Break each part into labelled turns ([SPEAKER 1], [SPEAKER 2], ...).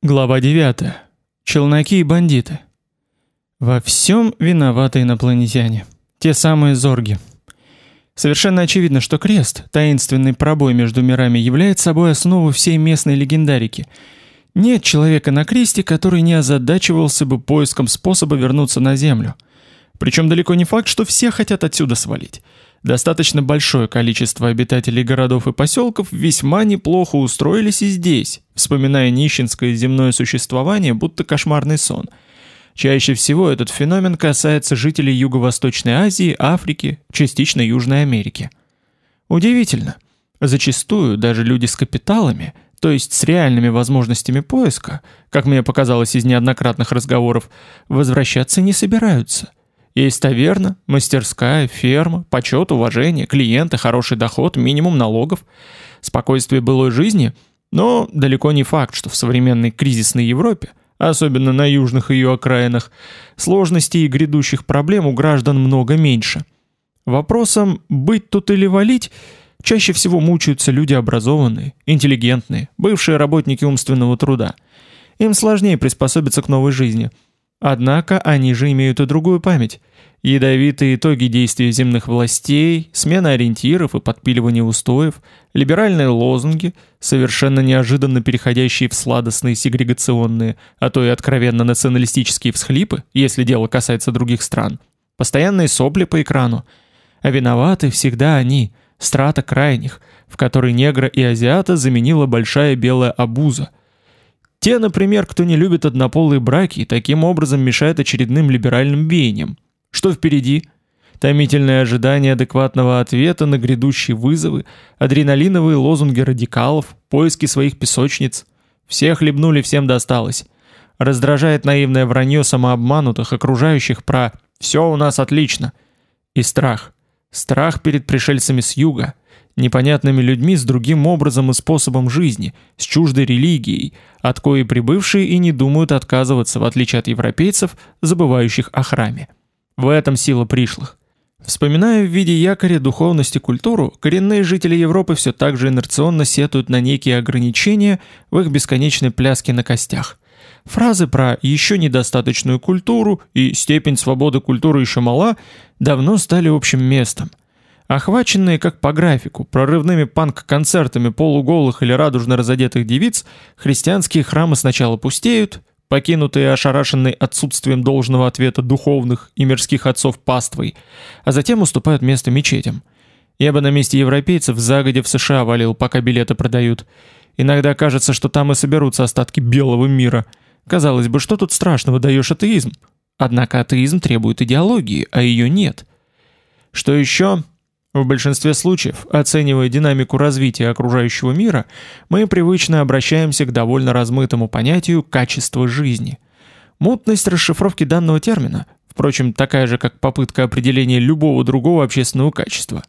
[SPEAKER 1] Глава 9. Челноки и бандиты. Во всем виноваты инопланетяне. Те самые зорги. Совершенно очевидно, что крест, таинственный пробой между мирами, является собой основу всей местной легендарики. Нет человека на кресте, который не озадачивался бы поиском способа вернуться на Землю. Причем далеко не факт, что все хотят отсюда свалить. Достаточно большое количество обитателей городов и поселков весьма неплохо устроились и здесь, вспоминая нищенское земное существование, будто кошмарный сон. Чаще всего этот феномен касается жителей Юго-Восточной Азии, Африки, частично Южной Америки. Удивительно. Зачастую даже люди с капиталами, то есть с реальными возможностями поиска, как мне показалось из неоднократных разговоров, возвращаться не собираются. Есть таверна, мастерская, ферма, почет, уважение, клиенты, хороший доход, минимум налогов, спокойствие былой жизни, но далеко не факт, что в современной кризисной Европе, особенно на южных ее окраинах, сложностей и грядущих проблем у граждан много меньше. Вопросом «быть тут или валить» чаще всего мучаются люди образованные, интеллигентные, бывшие работники умственного труда. Им сложнее приспособиться к новой жизни – Однако они же имеют и другую память. Ядовитые итоги действий земных властей, смена ориентиров и подпиливание устоев, либеральные лозунги, совершенно неожиданно переходящие в сладостные сегрегационные, а то и откровенно националистические всхлипы, если дело касается других стран, постоянные сопли по экрану. А виноваты всегда они, страта крайних, в которой негра и азиата заменила большая белая обуза – те, например, кто не любит однополые браки и таким образом мешает очередным либеральным веяниям. Что впереди? Томительное ожидание адекватного ответа на грядущие вызовы, адреналиновые лозунги радикалов, поиски своих песочниц. Все хлебнули, всем досталось. Раздражает наивное вранье самообманутых окружающих про «все у нас отлично». И страх. Страх перед пришельцами с юга – непонятными людьми с другим образом и способом жизни, с чуждой религией, от коей прибывшие и не думают отказываться, в отличие от европейцев, забывающих о храме. В этом сила пришлых. Вспоминая в виде якоря духовность и культуру, коренные жители Европы все так же инерционно сетуют на некие ограничения в их бесконечной пляске на костях. Фразы про «еще недостаточную культуру» и «степень свободы культуры еще мала» давно стали общим местом. Охваченные, как по графику, прорывными панк-концертами полуголых или радужно разодетых девиц, христианские храмы сначала пустеют, покинутые ошарашенной отсутствием должного ответа духовных и мирских отцов паствой, а затем уступают место мечетям. Я бы на месте европейцев загодя в США валил, пока билеты продают. Иногда кажется, что там и соберутся остатки белого мира. Казалось бы, что тут страшного даешь атеизм? Однако атеизм требует идеологии, а ее нет. Что еще? В большинстве случаев, оценивая динамику развития окружающего мира, мы привычно обращаемся к довольно размытому понятию «качество жизни». Мутность расшифровки данного термина, впрочем, такая же, как попытка определения любого другого общественного качества.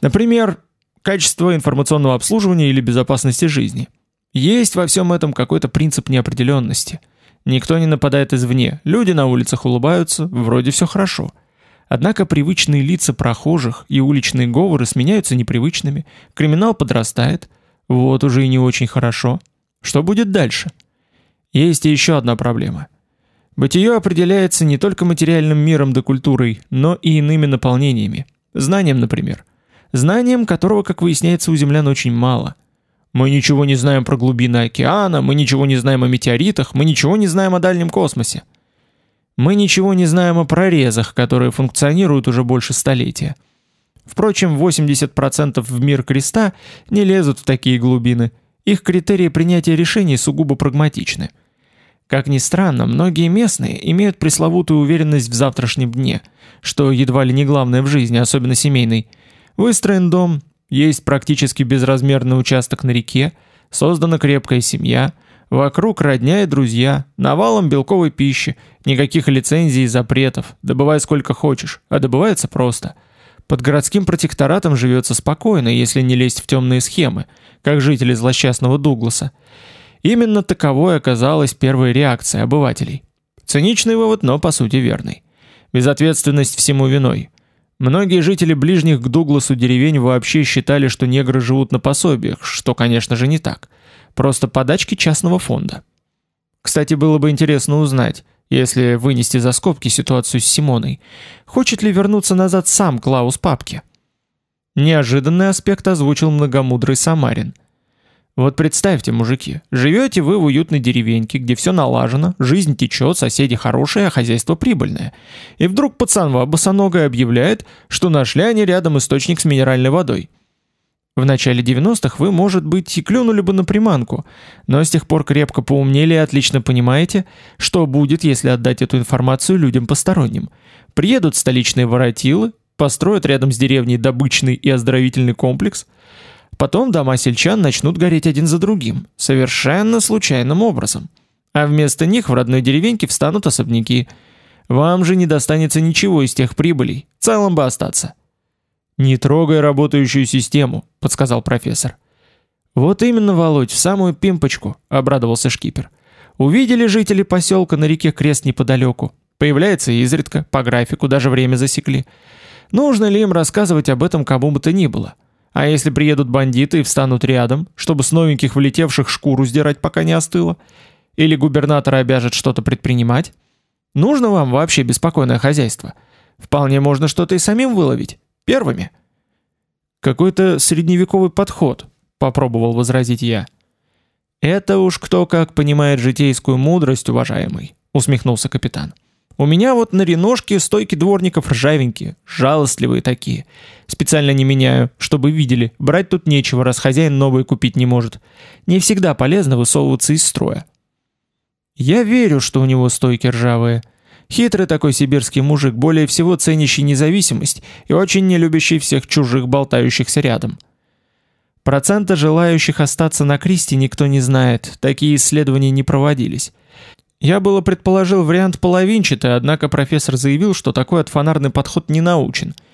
[SPEAKER 1] Например, качество информационного обслуживания или безопасности жизни. Есть во всем этом какой-то принцип неопределенности. Никто не нападает извне, люди на улицах улыбаются, вроде все хорошо – Однако привычные лица прохожих и уличные говоры сменяются непривычными, криминал подрастает, вот уже и не очень хорошо. Что будет дальше? Есть и еще одна проблема. Бытие определяется не только материальным миром да культурой, но и иными наполнениями. Знанием, например. Знанием, которого, как выясняется, у землян очень мало. Мы ничего не знаем про глубины океана, мы ничего не знаем о метеоритах, мы ничего не знаем о дальнем космосе. Мы ничего не знаем о прорезах, которые функционируют уже больше столетия. Впрочем, 80% в мир креста не лезут в такие глубины. Их критерии принятия решений сугубо прагматичны. Как ни странно, многие местные имеют пресловутую уверенность в завтрашнем дне, что едва ли не главное в жизни, особенно семейной. Выстроен дом, есть практически безразмерный участок на реке, создана крепкая семья – Вокруг родня и друзья, навалом белковой пищи, никаких лицензий и запретов, добывай сколько хочешь, а добывается просто. Под городским протекторатом живется спокойно, если не лезть в темные схемы, как жители злосчастного Дугласа. Именно таковой оказалась первая реакция обывателей. Циничный вывод, но по сути верный. Безответственность всему виной. Многие жители ближних к Дугласу деревень вообще считали, что негры живут на пособиях, что, конечно же, не так просто подачки частного фонда. Кстати, было бы интересно узнать, если вынести за скобки ситуацию с Симоной, хочет ли вернуться назад сам Клаус Папки. Неожиданный аспект озвучил многомудрый Самарин. Вот представьте, мужики, живете вы в уютной деревеньке, где все налажено, жизнь течет, соседи хорошие, а хозяйство прибыльное. И вдруг пацанва босоногая объявляет, что нашли они рядом источник с минеральной водой. В начале 90-х вы, может быть, и клюнули бы на приманку, но с тех пор крепко поумнели и отлично понимаете, что будет, если отдать эту информацию людям посторонним. Приедут столичные воротилы, построят рядом с деревней добычный и оздоровительный комплекс, потом дома сельчан начнут гореть один за другим, совершенно случайным образом. А вместо них в родной деревеньке встанут особняки. Вам же не достанется ничего из тех прибылей, целым бы остаться. «Не трогай работающую систему», — подсказал профессор. «Вот именно, Володь, в самую пимпочку», — обрадовался шкипер. «Увидели жители поселка на реке Крест неподалеку. Появляется изредка, по графику, даже время засекли. Нужно ли им рассказывать об этом кому бы то ни было? А если приедут бандиты и встанут рядом, чтобы с новеньких влетевших шкуру сдирать, пока не остыло? Или губернатора обяжет что-то предпринимать? Нужно вам вообще беспокойное хозяйство? Вполне можно что-то и самим выловить». Первыми. Какой-то средневековый подход, попробовал возразить я. Это уж кто как понимает житейскую мудрость, уважаемый, усмехнулся капитан. У меня вот на реношке стойки дворников ржавенькие, жалостливые такие. Специально не меняю, чтобы видели, брать тут нечего, раз хозяин новые купить не может. Не всегда полезно высовываться из строя. Я верю, что у него стойки ржавые, Хитрый такой сибирский мужик, более всего ценящий независимость и очень не любящий всех чужих болтающихся рядом. Процента желающих остаться на Кристи никто не знает, такие исследования не проводились. Я было предположил вариант половинчатый, однако профессор заявил, что такой отфонарный подход не научен –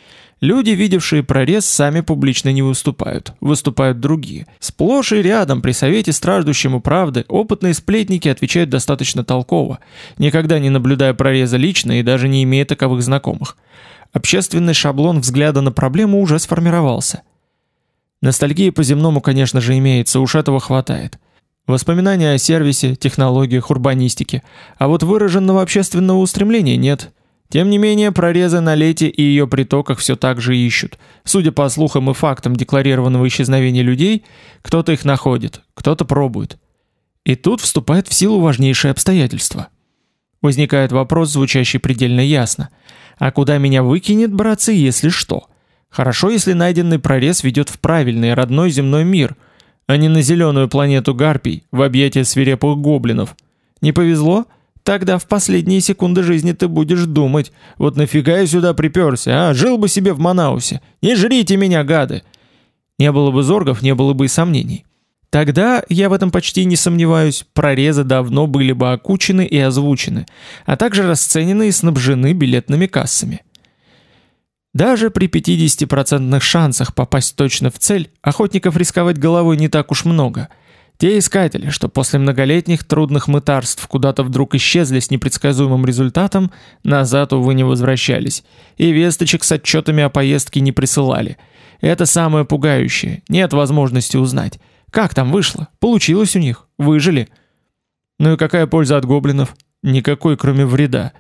[SPEAKER 1] Люди, видевшие прорез, сами публично не выступают, выступают другие. Сплошь и рядом при совете страждущему правды опытные сплетники отвечают достаточно толково, никогда не наблюдая прореза лично и даже не имея таковых знакомых. Общественный шаблон взгляда на проблему уже сформировался. Ностальгия по земному, конечно же, имеется, уж этого хватает. Воспоминания о сервисе, технологиях, урбанистике, а вот выраженного общественного устремления нет – тем не менее, прорезы на лете и ее притоках все так же ищут. Судя по слухам и фактам декларированного исчезновения людей, кто-то их находит, кто-то пробует. И тут вступает в силу важнейшее обстоятельство. Возникает вопрос, звучащий предельно ясно. А куда меня выкинет, братцы, если что? Хорошо, если найденный прорез ведет в правильный родной земной мир, а не на зеленую планету Гарпий, в объятия свирепых гоблинов. Не повезло? Тогда в последние секунды жизни ты будешь думать, вот нафига я сюда приперся, а? Жил бы себе в Манаусе. Не жрите меня, гады. Не было бы зоргов, не было бы и сомнений. Тогда, я в этом почти не сомневаюсь, прорезы давно были бы окучены и озвучены, а также расценены и снабжены билетными кассами. Даже при 50% шансах попасть точно в цель, охотников рисковать головой не так уж много – те искатели, что после многолетних трудных мытарств куда-то вдруг исчезли с непредсказуемым результатом, назад, увы, не возвращались, и весточек с отчетами о поездке не присылали. Это самое пугающее, нет возможности узнать. Как там вышло? Получилось у них? Выжили? Ну и какая польза от гоблинов? Никакой, кроме вреда.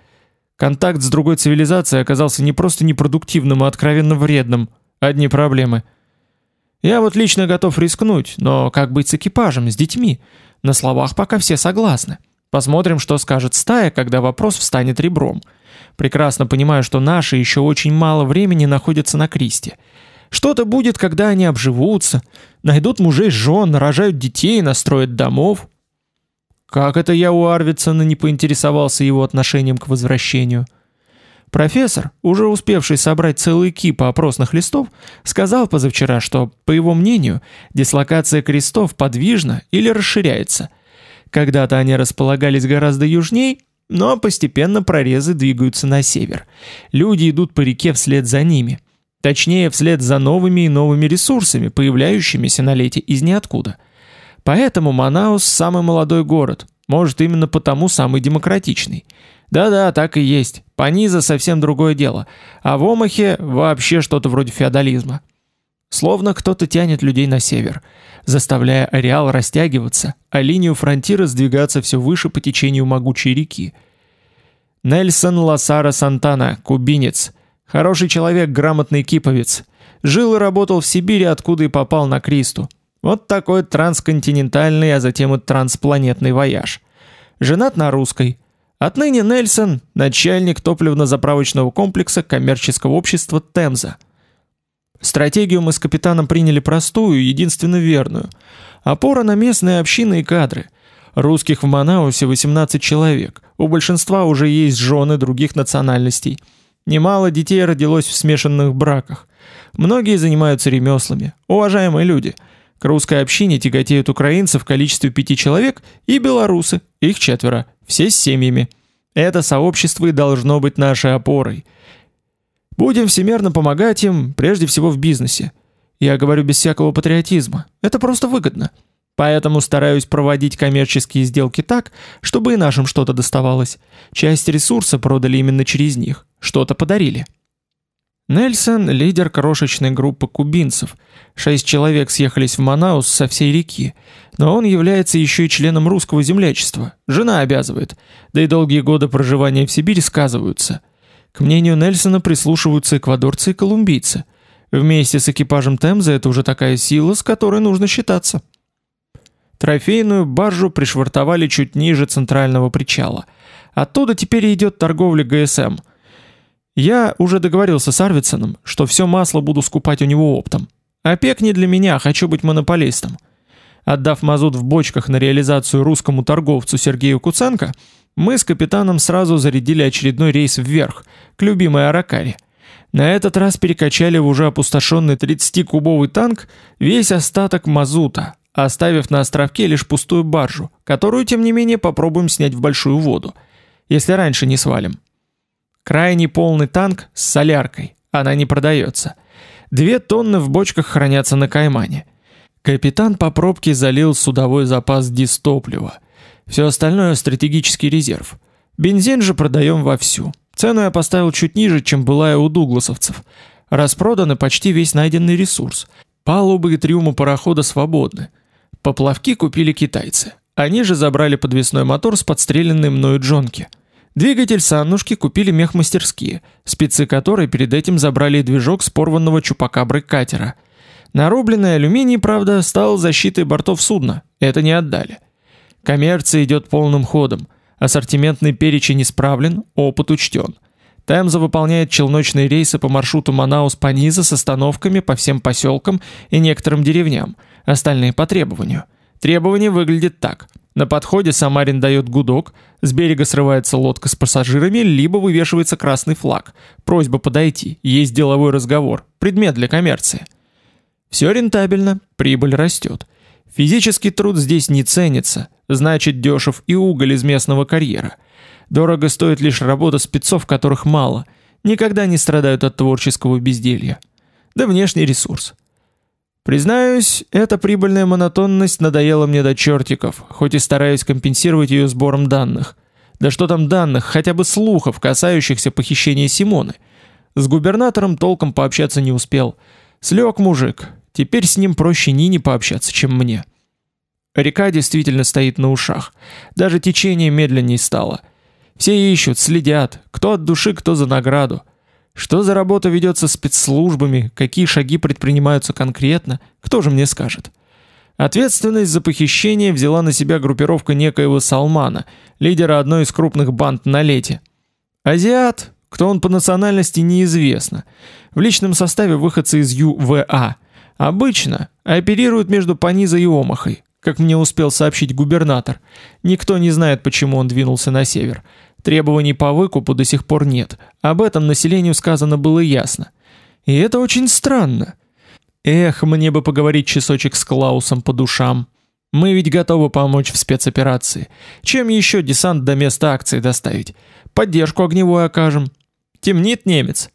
[SPEAKER 1] Контакт с другой цивилизацией оказался не просто непродуктивным, а откровенно вредным. Одни проблемы – я вот лично готов рискнуть, но как быть с экипажем, с детьми? На словах пока все согласны. Посмотрим, что скажет стая, когда вопрос встанет ребром. Прекрасно понимаю, что наши еще очень мало времени находятся на Кристе. Что-то будет, когда они обживутся, найдут мужей, жен, нарожают детей, настроят домов. Как это я у Арвидсона не поинтересовался его отношением к возвращению? Профессор, уже успевший собрать целый кип опросных листов, сказал позавчера, что, по его мнению, дислокация крестов подвижна или расширяется. Когда-то они располагались гораздо южней, но постепенно прорезы двигаются на север. Люди идут по реке вслед за ними. Точнее, вслед за новыми и новыми ресурсами, появляющимися на лете из ниоткуда. Поэтому Манаус – самый молодой город, может именно потому самый демократичный – да-да, так и есть. Паниза совсем другое дело. А в Омахе вообще что-то вроде феодализма. словно кто-то тянет людей на север, заставляя ареал растягиваться, а линию фронтира сдвигаться все выше по течению могучей реки. Нельсон Лосара Сантана, кубинец, хороший человек, грамотный киповец, жил и работал в Сибири, откуда и попал на Кристу. Вот такой трансконтинентальный, а затем и транспланетный вояж. Женат на русской. Отныне Нельсон – начальник топливно-заправочного комплекса коммерческого общества «Темза». Стратегию мы с капитаном приняли простую, единственно верную. Опора на местные общины и кадры. Русских в Манаусе 18 человек. У большинства уже есть жены других национальностей. Немало детей родилось в смешанных браках. Многие занимаются ремеслами. Уважаемые люди – к русской общине тяготеют украинцы в количестве пяти человек и белорусы, их четверо, все с семьями. Это сообщество и должно быть нашей опорой. Будем всемерно помогать им, прежде всего в бизнесе. Я говорю без всякого патриотизма. Это просто выгодно. Поэтому стараюсь проводить коммерческие сделки так, чтобы и нашим что-то доставалось. Часть ресурса продали именно через них, что-то подарили. Нельсон – лидер крошечной группы кубинцев. Шесть человек съехались в Манаус со всей реки. Но он является еще и членом русского землячества. Жена обязывает. Да и долгие годы проживания в Сибири сказываются. К мнению Нельсона прислушиваются эквадорцы и колумбийцы. Вместе с экипажем Темза это уже такая сила, с которой нужно считаться. Трофейную баржу пришвартовали чуть ниже центрального причала. Оттуда теперь идет торговля ГСМ – я уже договорился с Арвидсоном, что все масло буду скупать у него оптом. ОПЕК не для меня, хочу быть монополистом. Отдав мазут в бочках на реализацию русскому торговцу Сергею Куценко, мы с капитаном сразу зарядили очередной рейс вверх, к любимой Аракаре. На этот раз перекачали в уже опустошенный 30-кубовый танк весь остаток мазута, оставив на островке лишь пустую баржу, которую, тем не менее, попробуем снять в большую воду, если раньше не свалим. Крайний полный танк с соляркой. Она не продается. Две тонны в бочках хранятся на Каймане. Капитан по пробке залил судовой запас дистоплива. Все остальное стратегический резерв. Бензин же продаем вовсю. Цену я поставил чуть ниже, чем была и у дугласовцев. Распроданы почти весь найденный ресурс. Палубы и трюмы парохода свободны. Поплавки купили китайцы. Они же забрали подвесной мотор с подстреленной мною джонки – Двигатель Саннушки купили мехмастерские, спецы которой перед этим забрали движок с порванного чупакабры катера. Нарубленный алюминий, правда, стал защитой бортов судна, это не отдали. Коммерция идет полным ходом, ассортиментный перечень исправлен, опыт учтен. Темза выполняет челночные рейсы по маршруту Манаус-Паниза с остановками по всем поселкам и некоторым деревням, остальные по требованию. Требование выглядит так – на подходе Самарин дает гудок, с берега срывается лодка с пассажирами, либо вывешивается красный флаг. Просьба подойти, есть деловой разговор, предмет для коммерции. Все рентабельно, прибыль растет. Физический труд здесь не ценится, значит дешев и уголь из местного карьера. Дорого стоит лишь работа спецов, которых мало, никогда не страдают от творческого безделья. Да внешний ресурс. Признаюсь, эта прибыльная монотонность надоела мне до чертиков, хоть и стараюсь компенсировать ее сбором данных. Да что там данных, хотя бы слухов, касающихся похищения Симоны. С губернатором толком пообщаться не успел. Слег мужик, теперь с ним проще Нине пообщаться, чем мне. Река действительно стоит на ушах. Даже течение медленнее стало. Все ищут, следят, кто от души, кто за награду. Что за работа ведется спецслужбами, какие шаги предпринимаются конкретно, кто же мне скажет? Ответственность за похищение взяла на себя группировка некоего Салмана, лидера одной из крупных банд на лете. Азиат, кто он по национальности, неизвестно. В личном составе выходцы из ЮВА. Обычно оперируют между Панизой и Омахой, как мне успел сообщить губернатор. Никто не знает, почему он двинулся на север. Требований по выкупу до сих пор нет. Об этом населению сказано было ясно. И это очень странно. Эх, мне бы поговорить часочек с Клаусом по душам. Мы ведь готовы помочь в спецоперации. Чем еще десант до места акции доставить? Поддержку огневую окажем. Темнит немец.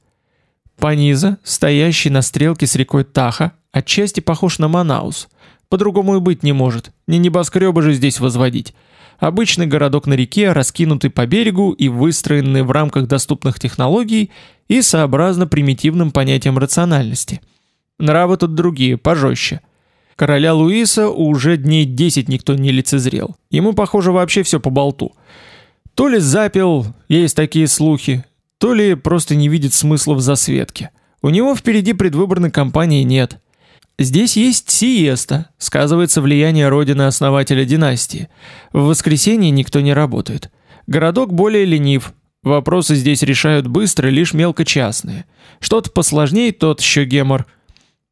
[SPEAKER 1] Паниза, стоящий на стрелке с рекой Таха, отчасти похож на Манаус. По-другому и быть не может. Не небоскребы же здесь возводить. Обычный городок на реке, раскинутый по берегу и выстроенный в рамках доступных технологий и сообразно примитивным понятиям рациональности. Нравы тут другие, пожестче. Короля Луиса уже дней 10 никто не лицезрел. Ему, похоже, вообще все по болту. То ли запил, есть такие слухи, то ли просто не видит смысла в засветке. У него впереди предвыборной кампании нет. Здесь есть сиеста, сказывается влияние родины основателя династии. В воскресенье никто не работает. Городок более ленив. Вопросы здесь решают быстро, лишь мелкочастные. Что-то посложнее, тот еще гемор.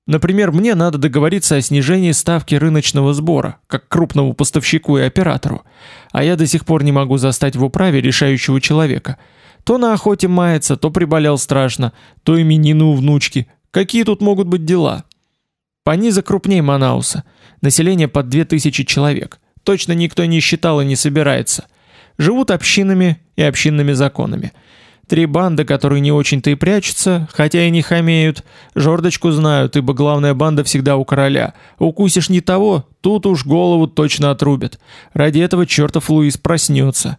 [SPEAKER 1] Например, мне надо договориться о снижении ставки рыночного сбора, как крупному поставщику и оператору. А я до сих пор не могу застать в управе решающего человека. То на охоте мается, то приболел страшно, то именины у внучки. Какие тут могут быть дела? Паниза крупнее Манауса. Население под 2000 человек. Точно никто не считал и не собирается. Живут общинами и общинными законами. Три банды, которые не очень-то и прячутся, хотя и не хамеют, жордочку знают, ибо главная банда всегда у короля. Укусишь не того, тут уж голову точно отрубят. Ради этого чертов Луис проснется.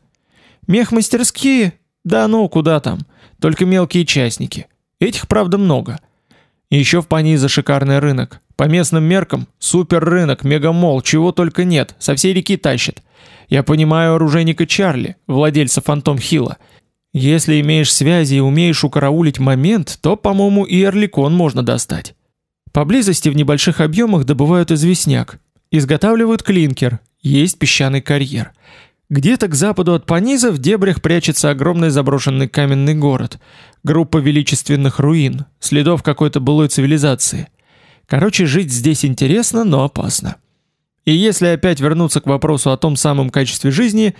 [SPEAKER 1] Мех-мастерские? Да ну, куда там? Только мелкие частники. Этих, правда, много. Еще в Паниза шикарный рынок. По местным меркам супер рынок, мегамол, чего только нет, со всей реки тащит. Я понимаю оружейника Чарли, владельца Фантом Хилла. Если имеешь связи и умеешь укараулить момент, то, по-моему, и Орликон можно достать. Поблизости в небольших объемах добывают известняк, изготавливают клинкер, есть песчаный карьер. Где-то к западу от Паниза в дебрях прячется огромный заброшенный каменный город, группа величественных руин, следов какой-то былой цивилизации – Короче, жить здесь интересно, но опасно. И если опять вернуться к вопросу о том самом качестве жизни,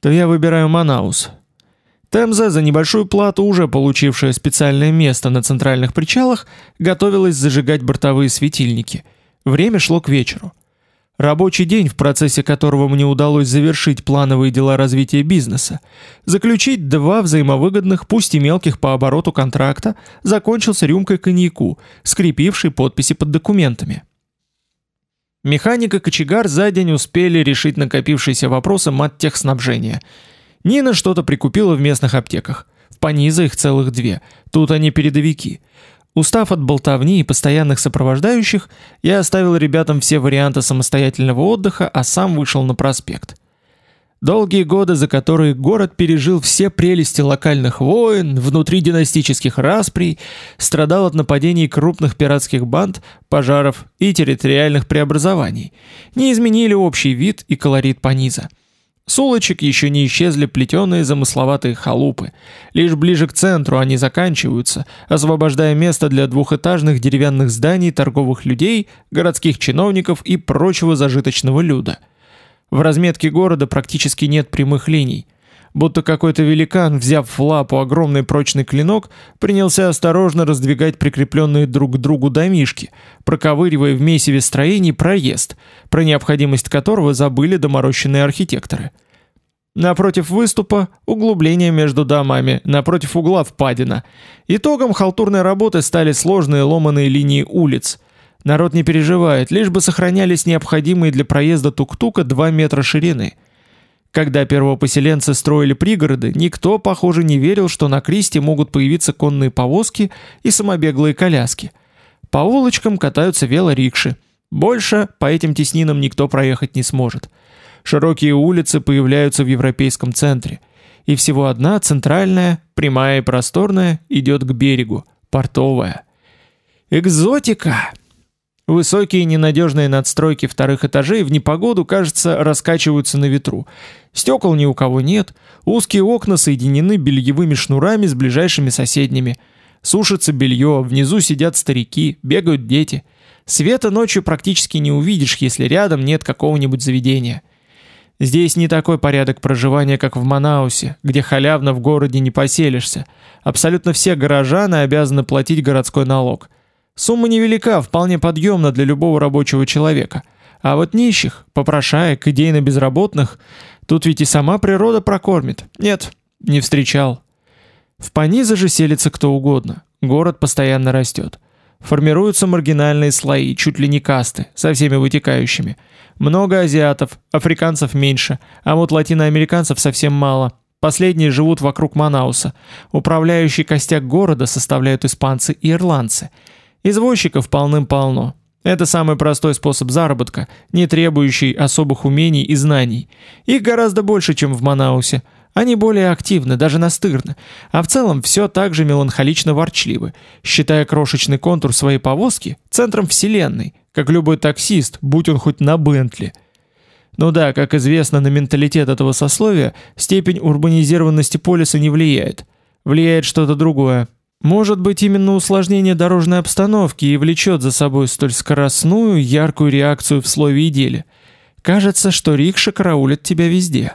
[SPEAKER 1] то я выбираю Манаус. Темза, за небольшую плату, уже получившая специальное место на центральных причалах, готовилась зажигать бортовые светильники. Время шло к вечеру. Рабочий день, в процессе которого мне удалось завершить плановые дела развития бизнеса, заключить два взаимовыгодных, пусть и мелких по обороту контракта, закончился рюмкой коньяку, скрепившей подписи под документами. Механик и кочегар за день успели решить накопившиеся вопросы маттехснабжения. Нина что-то прикупила в местных аптеках. В Паниза их целых две. Тут они передовики. Устав от болтовни и постоянных сопровождающих, я оставил ребятам все варианты самостоятельного отдыха, а сам вышел на проспект. Долгие годы, за которые город пережил все прелести локальных войн, внутридинастических расприй, страдал от нападений крупных пиратских банд, пожаров и территориальных преобразований, не изменили общий вид и колорит Паниза. С улочек еще не исчезли плетеные замысловатые халупы. Лишь ближе к центру они заканчиваются, освобождая место для двухэтажных деревянных зданий торговых людей, городских чиновников и прочего зажиточного люда. В разметке города практически нет прямых линий. Будто какой-то великан, взяв в лапу огромный прочный клинок, принялся осторожно раздвигать прикрепленные друг к другу домишки, проковыривая в месиве строений проезд, про необходимость которого забыли доморощенные архитекторы. Напротив выступа углубление между домами, напротив угла впадина. Итогом халтурной работы стали сложные ломаные линии улиц. Народ не переживает, лишь бы сохранялись необходимые для проезда тук-тука 2 метра ширины. Когда первопоселенцы строили пригороды, никто, похоже, не верил, что на Кристе могут появиться конные повозки и самобеглые коляски. По улочкам катаются велорикши. Больше по этим теснинам никто проехать не сможет. Широкие улицы появляются в европейском центре. И всего одна, центральная, прямая и просторная, идет к берегу, портовая. Экзотика! Высокие ненадежные надстройки вторых этажей в непогоду, кажется, раскачиваются на ветру. Стекол ни у кого нет, узкие окна соединены бельевыми шнурами с ближайшими соседними. Сушится белье, внизу сидят старики, бегают дети. Света ночью практически не увидишь, если рядом нет какого-нибудь заведения. Здесь не такой порядок проживания, как в Манаусе, где халявно в городе не поселишься. Абсолютно все горожаны обязаны платить городской налог. Сумма невелика, вполне подъемна для любого рабочего человека. А вот нищих, попрошаек, идейно безработных, тут ведь и сама природа прокормит. Нет, не встречал. В Паниза же селится кто угодно. Город постоянно растет. Формируются маргинальные слои, чуть ли не касты, со всеми вытекающими. Много азиатов, африканцев меньше, а вот латиноамериканцев совсем мало. Последние живут вокруг Манауса. Управляющий костяк города составляют испанцы и ирландцы. Извозчиков полным-полно. Это самый простой способ заработка, не требующий особых умений и знаний. Их гораздо больше, чем в Манаусе. Они более активны, даже настырны, а в целом все так же меланхолично ворчливы, считая крошечный контур своей повозки центром вселенной, как любой таксист, будь он хоть на Бентли. Ну да, как известно, на менталитет этого сословия степень урбанизированности полиса не влияет. Влияет что-то другое. Может быть, именно усложнение дорожной обстановки и влечет за собой столь скоростную, яркую реакцию в слове и деле. Кажется, что рикша караулит тебя везде.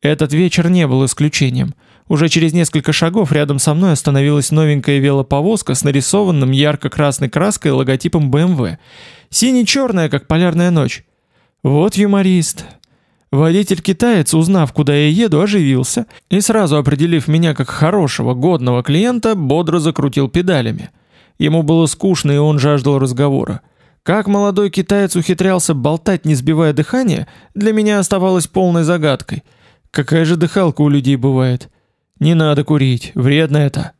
[SPEAKER 1] Этот вечер не был исключением. Уже через несколько шагов рядом со мной остановилась новенькая велоповозка с нарисованным ярко-красной краской логотипом BMW. Сине-черная, как полярная ночь. Вот юморист. Водитель-китаец, узнав, куда я еду, оживился и сразу определив меня как хорошего, годного клиента, бодро закрутил педалями. Ему было скучно, и он жаждал разговора. Как молодой китаец ухитрялся болтать, не сбивая дыхания, для меня оставалось полной загадкой. Какая же дыхалка у людей бывает? Не надо курить, вредно это.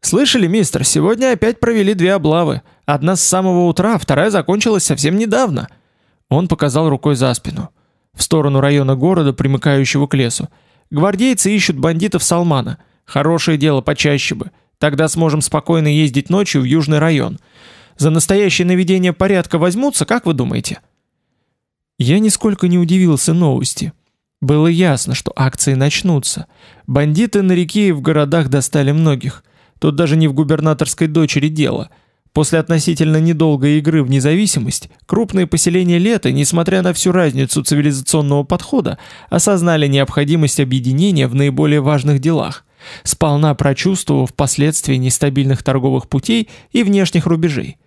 [SPEAKER 1] Слышали, мистер, сегодня опять провели две облавы. Одна с самого утра, вторая закончилась совсем недавно. Он показал рукой за спину в сторону района города, примыкающего к лесу. Гвардейцы ищут бандитов Салмана. Хорошее дело, почаще бы. Тогда сможем спокойно ездить ночью в южный район. За настоящее наведение порядка возьмутся, как вы думаете? Я нисколько не удивился новости. Было ясно, что акции начнутся. Бандиты на реке и в городах достали многих. Тут даже не в губернаторской дочери дело – После относительно недолгой игры в независимость, крупные поселения Лета, несмотря на всю разницу цивилизационного подхода, осознали необходимость объединения в наиболее важных делах, сполна прочувствовав последствия нестабильных торговых путей и внешних рубежей.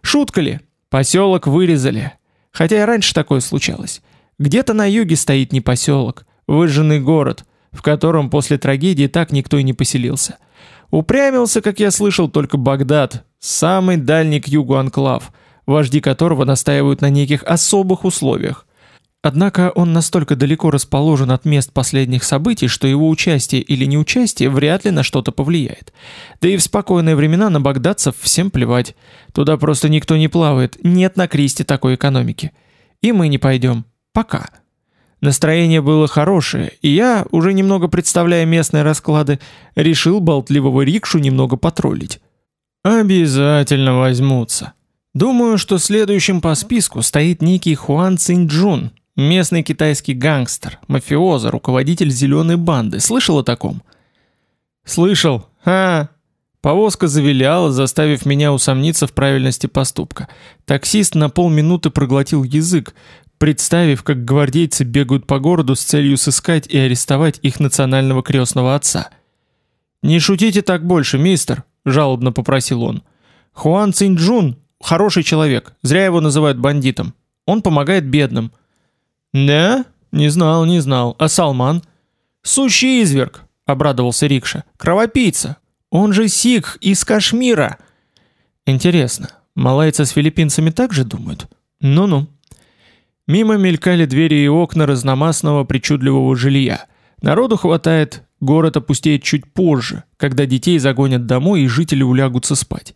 [SPEAKER 1] Шутка ли? Поселок вырезали. Хотя и раньше такое случалось. Где-то на юге стоит не поселок, выжженный город, в котором после трагедии так никто и не поселился. Упрямился, как я слышал, только Багдад, самый дальний к югу анклав, вожди которого настаивают на неких особых условиях. Однако он настолько далеко расположен от мест последних событий, что его участие или неучастие вряд ли на что-то повлияет. Да и в спокойные времена на багдадцев всем плевать. Туда просто никто не плавает, нет на Кристе такой экономики. И мы не пойдем. Пока. Настроение было хорошее, и я, уже немного представляя местные расклады, решил болтливого рикшу немного потроллить. Обязательно возьмутся. Думаю, что следующим по списку стоит некий Хуан Цинджун, местный китайский гангстер, мафиоза, руководитель зеленой банды. Слышал о таком? Слышал. А, Повозка завиляла, заставив меня усомниться в правильности поступка. Таксист на полминуты проглотил язык, представив, как гвардейцы бегают по городу с целью сыскать и арестовать их национального крестного отца. «Не шутите так больше, мистер», — жалобно попросил он. «Хуан Цинджун — хороший человек, зря его называют бандитом. Он помогает бедным». «Да? Не знал, не знал. А Салман?» «Сущий изверг», — обрадовался Рикша. «Кровопийца. Он же сикх из Кашмира». «Интересно, малайцы с филиппинцами так же думают?» «Ну-ну». Мимо мелькали двери и окна разномастного причудливого жилья. Народу хватает, город опустеет чуть позже, когда детей загонят домой и жители улягутся спать.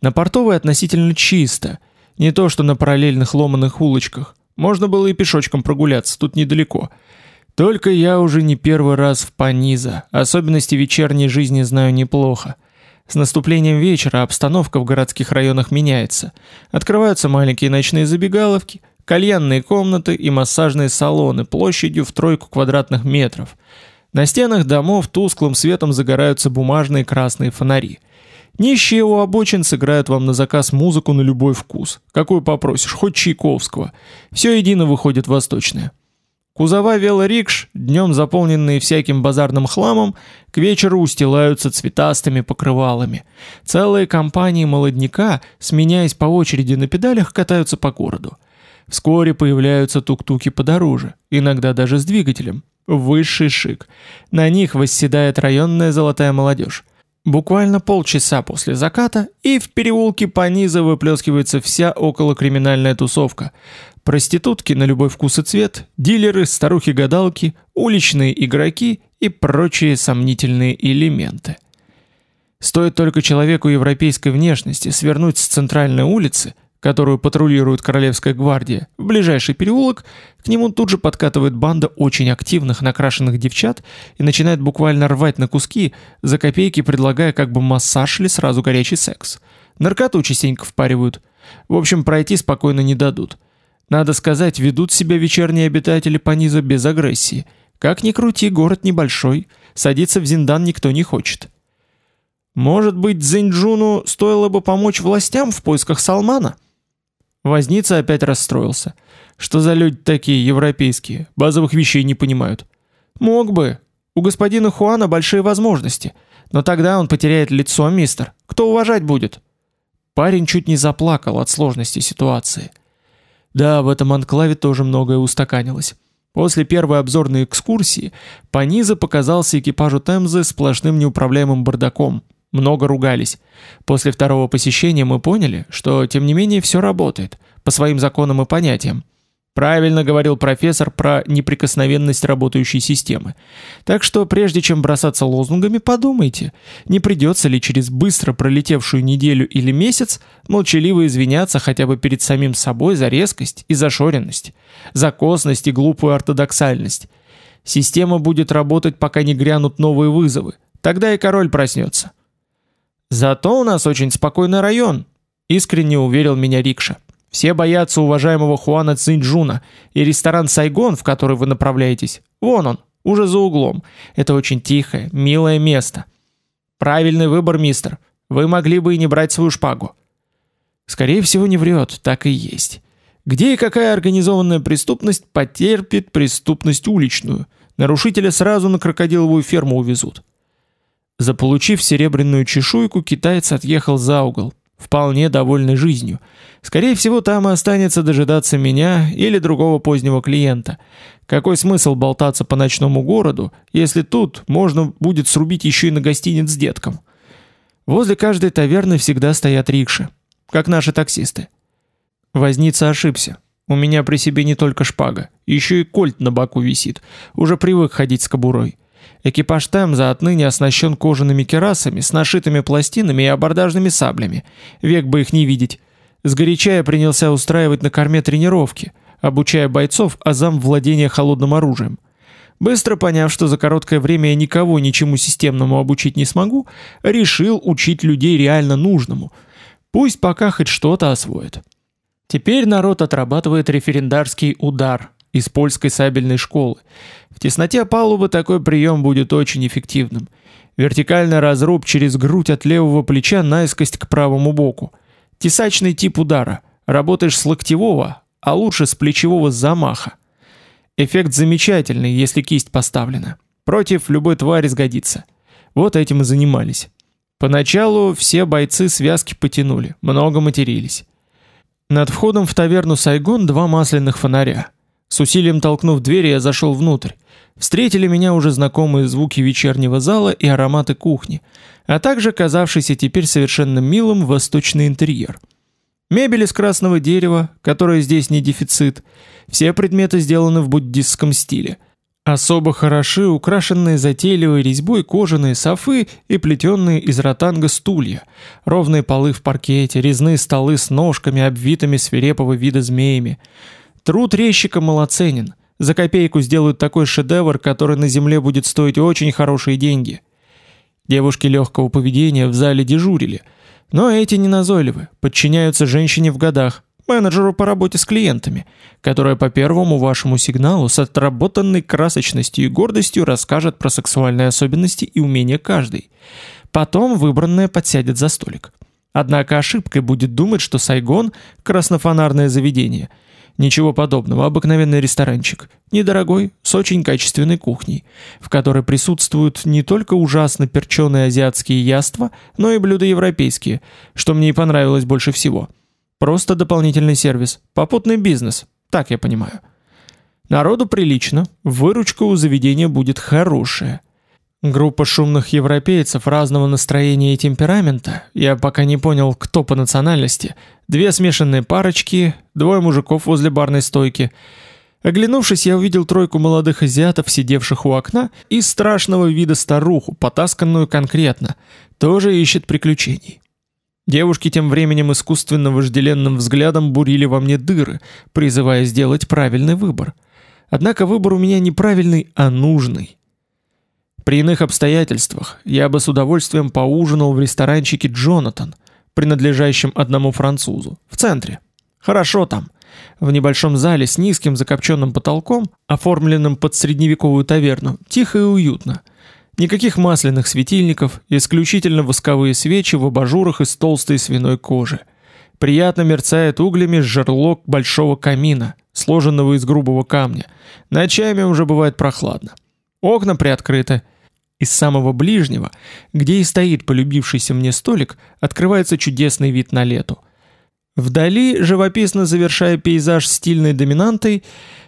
[SPEAKER 1] На портовой относительно чисто, не то что на параллельных ломаных улочках. Можно было и пешочком прогуляться, тут недалеко. Только я уже не первый раз в Паниза, особенности вечерней жизни знаю неплохо. С наступлением вечера обстановка в городских районах меняется. Открываются маленькие ночные забегаловки – кальянные комнаты и массажные салоны площадью в тройку квадратных метров. На стенах домов тусклым светом загораются бумажные красные фонари. Нищие у обочин сыграют вам на заказ музыку на любой вкус. Какую попросишь, хоть Чайковского. Все едино выходит восточное. Кузова велорикш, днем заполненные всяким базарным хламом, к вечеру устилаются цветастыми покрывалами. Целые компании молодняка, сменяясь по очереди на педалях, катаются по городу. Вскоре появляются тук-туки подороже, иногда даже с двигателем. Высший шик. На них восседает районная золотая молодежь. Буквально полчаса после заката, и в переулке по низу выплескивается вся околокриминальная тусовка. Проститутки на любой вкус и цвет, дилеры, старухи-гадалки, уличные игроки и прочие сомнительные элементы. Стоит только человеку европейской внешности свернуть с центральной улицы, которую патрулирует Королевская гвардия, в ближайший переулок, к нему тут же подкатывает банда очень активных накрашенных девчат и начинает буквально рвать на куски, за копейки предлагая как бы массаж или сразу горячий секс. Наркоту частенько впаривают. В общем, пройти спокойно не дадут. Надо сказать, ведут себя вечерние обитатели Паниза без агрессии. Как ни крути, город небольшой, садиться в Зиндан никто не хочет. Может быть, Зинджуну стоило бы помочь властям в поисках Салмана? Возница опять расстроился. Что за люди такие европейские, базовых вещей не понимают. Мог бы. У господина Хуана большие возможности. Но тогда он потеряет лицо, мистер. Кто уважать будет? Парень чуть не заплакал от сложности ситуации. Да, в этом анклаве тоже многое устаканилось. После первой обзорной экскурсии по низу показался экипажу Темзы сплошным неуправляемым бардаком много ругались. После второго посещения мы поняли, что тем не менее все работает, по своим законам и понятиям. Правильно говорил профессор про неприкосновенность работающей системы. Так что прежде чем бросаться лозунгами, подумайте, не придется ли через быстро пролетевшую неделю или месяц молчаливо извиняться хотя бы перед самим собой за резкость и зашоренность, за косность и глупую ортодоксальность. Система будет работать, пока не грянут новые вызовы. Тогда и король проснется. Зато у нас очень спокойный район, искренне уверил меня Рикша. Все боятся уважаемого Хуана Цинджуна, и ресторан Сайгон, в который вы направляетесь, вон он, уже за углом. Это очень тихое, милое место. Правильный выбор, мистер. Вы могли бы и не брать свою шпагу. Скорее всего, не врет, так и есть. Где и какая организованная преступность потерпит преступность уличную? Нарушителя сразу на крокодиловую ферму увезут. Заполучив серебряную чешуйку, китаец отъехал за угол, вполне довольный жизнью. Скорее всего, там и останется дожидаться меня или другого позднего клиента. Какой смысл болтаться по ночному городу, если тут можно будет срубить еще и на гостиниц с детком? Возле каждой таверны всегда стоят рикши, как наши таксисты. Возница ошибся. У меня при себе не только шпага, еще и кольт на боку висит. Уже привык ходить с кобурой. Экипаж Темза отныне оснащен кожаными керасами с нашитыми пластинами и абордажными саблями. Век бы их не видеть. Сгоряча я принялся устраивать на корме тренировки, обучая бойцов азам владения холодным оружием. Быстро поняв, что за короткое время я никого ничему системному обучить не смогу, решил учить людей реально нужному. Пусть пока хоть что-то освоят. Теперь народ отрабатывает референдарский удар, из польской сабельной школы. В тесноте палубы такой прием будет очень эффективным. Вертикальный разруб через грудь от левого плеча наискость к правому боку. Тесачный тип удара. Работаешь с локтевого, а лучше с плечевого замаха. Эффект замечательный, если кисть поставлена. Против любой твари сгодится. Вот этим и занимались. Поначалу все бойцы связки потянули, много матерились. Над входом в таверну Сайгон два масляных фонаря. С усилием толкнув дверь, я зашел внутрь. Встретили меня уже знакомые звуки вечернего зала и ароматы кухни, а также казавшийся теперь совершенно милым восточный интерьер. Мебель из красного дерева, которая здесь не дефицит. Все предметы сделаны в буддистском стиле. Особо хороши украшенные затейливой резьбой кожаные софы и плетеные из ротанга стулья, ровные полы в паркете, резные столы с ножками, обвитыми свирепого вида змеями – Труд резчика малоценен. За копейку сделают такой шедевр, который на земле будет стоить очень хорошие деньги. Девушки легкого поведения в зале дежурили, но эти не назойливы, подчиняются женщине в годах, менеджеру по работе с клиентами, которая по первому вашему сигналу с отработанной красочностью и гордостью расскажет про сексуальные особенности и умения каждой. Потом выбранная подсядет за столик. Однако ошибкой будет думать, что Сайгон – краснофонарное заведение – Ничего подобного, обыкновенный ресторанчик, недорогой, с очень качественной кухней, в которой присутствуют не только ужасно перченые азиатские яства, но и блюда европейские, что мне и понравилось больше всего. Просто дополнительный сервис, попутный бизнес, так я понимаю. Народу прилично, выручка у заведения будет хорошая – Группа шумных европейцев разного настроения и темперамента, я пока не понял, кто по национальности, две смешанные парочки, двое мужиков возле барной стойки. Оглянувшись, я увидел тройку молодых азиатов, сидевших у окна, и страшного вида старуху, потасканную конкретно, тоже ищет приключений. Девушки тем временем искусственно вожделенным взглядом бурили во мне дыры, призывая сделать правильный выбор. Однако выбор у меня не правильный, а нужный. При иных обстоятельствах я бы с удовольствием поужинал в ресторанчике «Джонатан», принадлежащем одному французу, в центре. Хорошо там. В небольшом зале с низким закопченным потолком, оформленным под средневековую таверну, тихо и уютно – Никаких масляных светильников, исключительно восковые свечи в абажурах из толстой свиной кожи. Приятно мерцает углями жерлок большого камина, сложенного из грубого камня. Ночами уже бывает прохладно. Окна приоткрыты. Из самого ближнего, где и стоит полюбившийся мне столик, открывается чудесный вид на лету. Вдали, живописно завершая пейзаж стильной доминантой,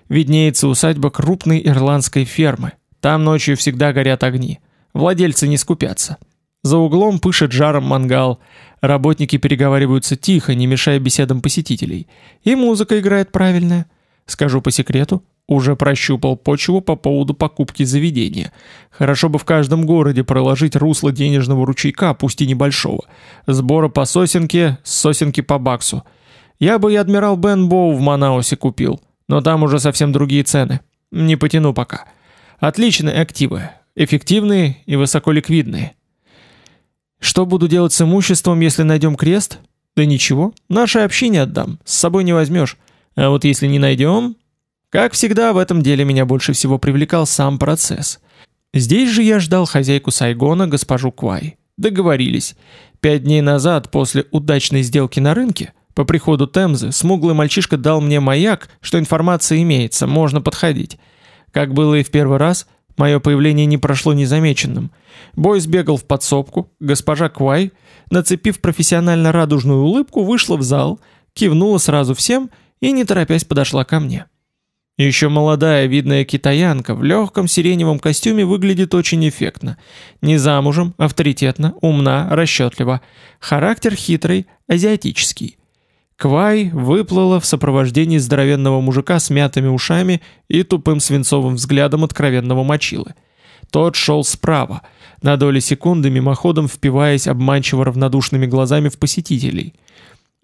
[SPEAKER 1] виднеется усадьба крупной ирландской фермы – там ночью всегда горят огни. Владельцы не скупятся. За углом пышет жаром мангал. Работники переговариваются тихо, не мешая беседам посетителей. И музыка играет правильная. Скажу по секрету, уже прощупал почву по поводу покупки заведения. Хорошо бы в каждом городе проложить русло денежного ручейка, пусть и небольшого. Сбора по сосенке, сосенки по баксу. Я бы и адмирал Бен Боу в Манаусе купил, но там уже совсем другие цены. Не потяну пока. Отличные активы, эффективные и высоколиквидные. Что буду делать с имуществом, если найдем крест? Да ничего, наше общине отдам, с собой не возьмешь. А вот если не найдем... Как всегда, в этом деле меня больше всего привлекал сам процесс. Здесь же я ждал хозяйку Сайгона, госпожу Квай. Договорились. Пять дней назад, после удачной сделки на рынке, по приходу Темзы, смуглый мальчишка дал мне маяк, что информация имеется, можно подходить. Как было и в первый раз, мое появление не прошло незамеченным. Бой сбегал в подсобку, госпожа Квай, нацепив профессионально радужную улыбку, вышла в зал, кивнула сразу всем и, не торопясь, подошла ко мне. Еще молодая, видная китаянка в легком сиреневом костюме выглядит очень эффектно. Не замужем, авторитетно, умна, расчетлива. Характер хитрый, азиатический. Квай выплыла в сопровождении здоровенного мужика с мятыми ушами и тупым свинцовым взглядом откровенного мочилы. Тот шел справа, на доли секунды мимоходом впиваясь обманчиво равнодушными глазами в посетителей.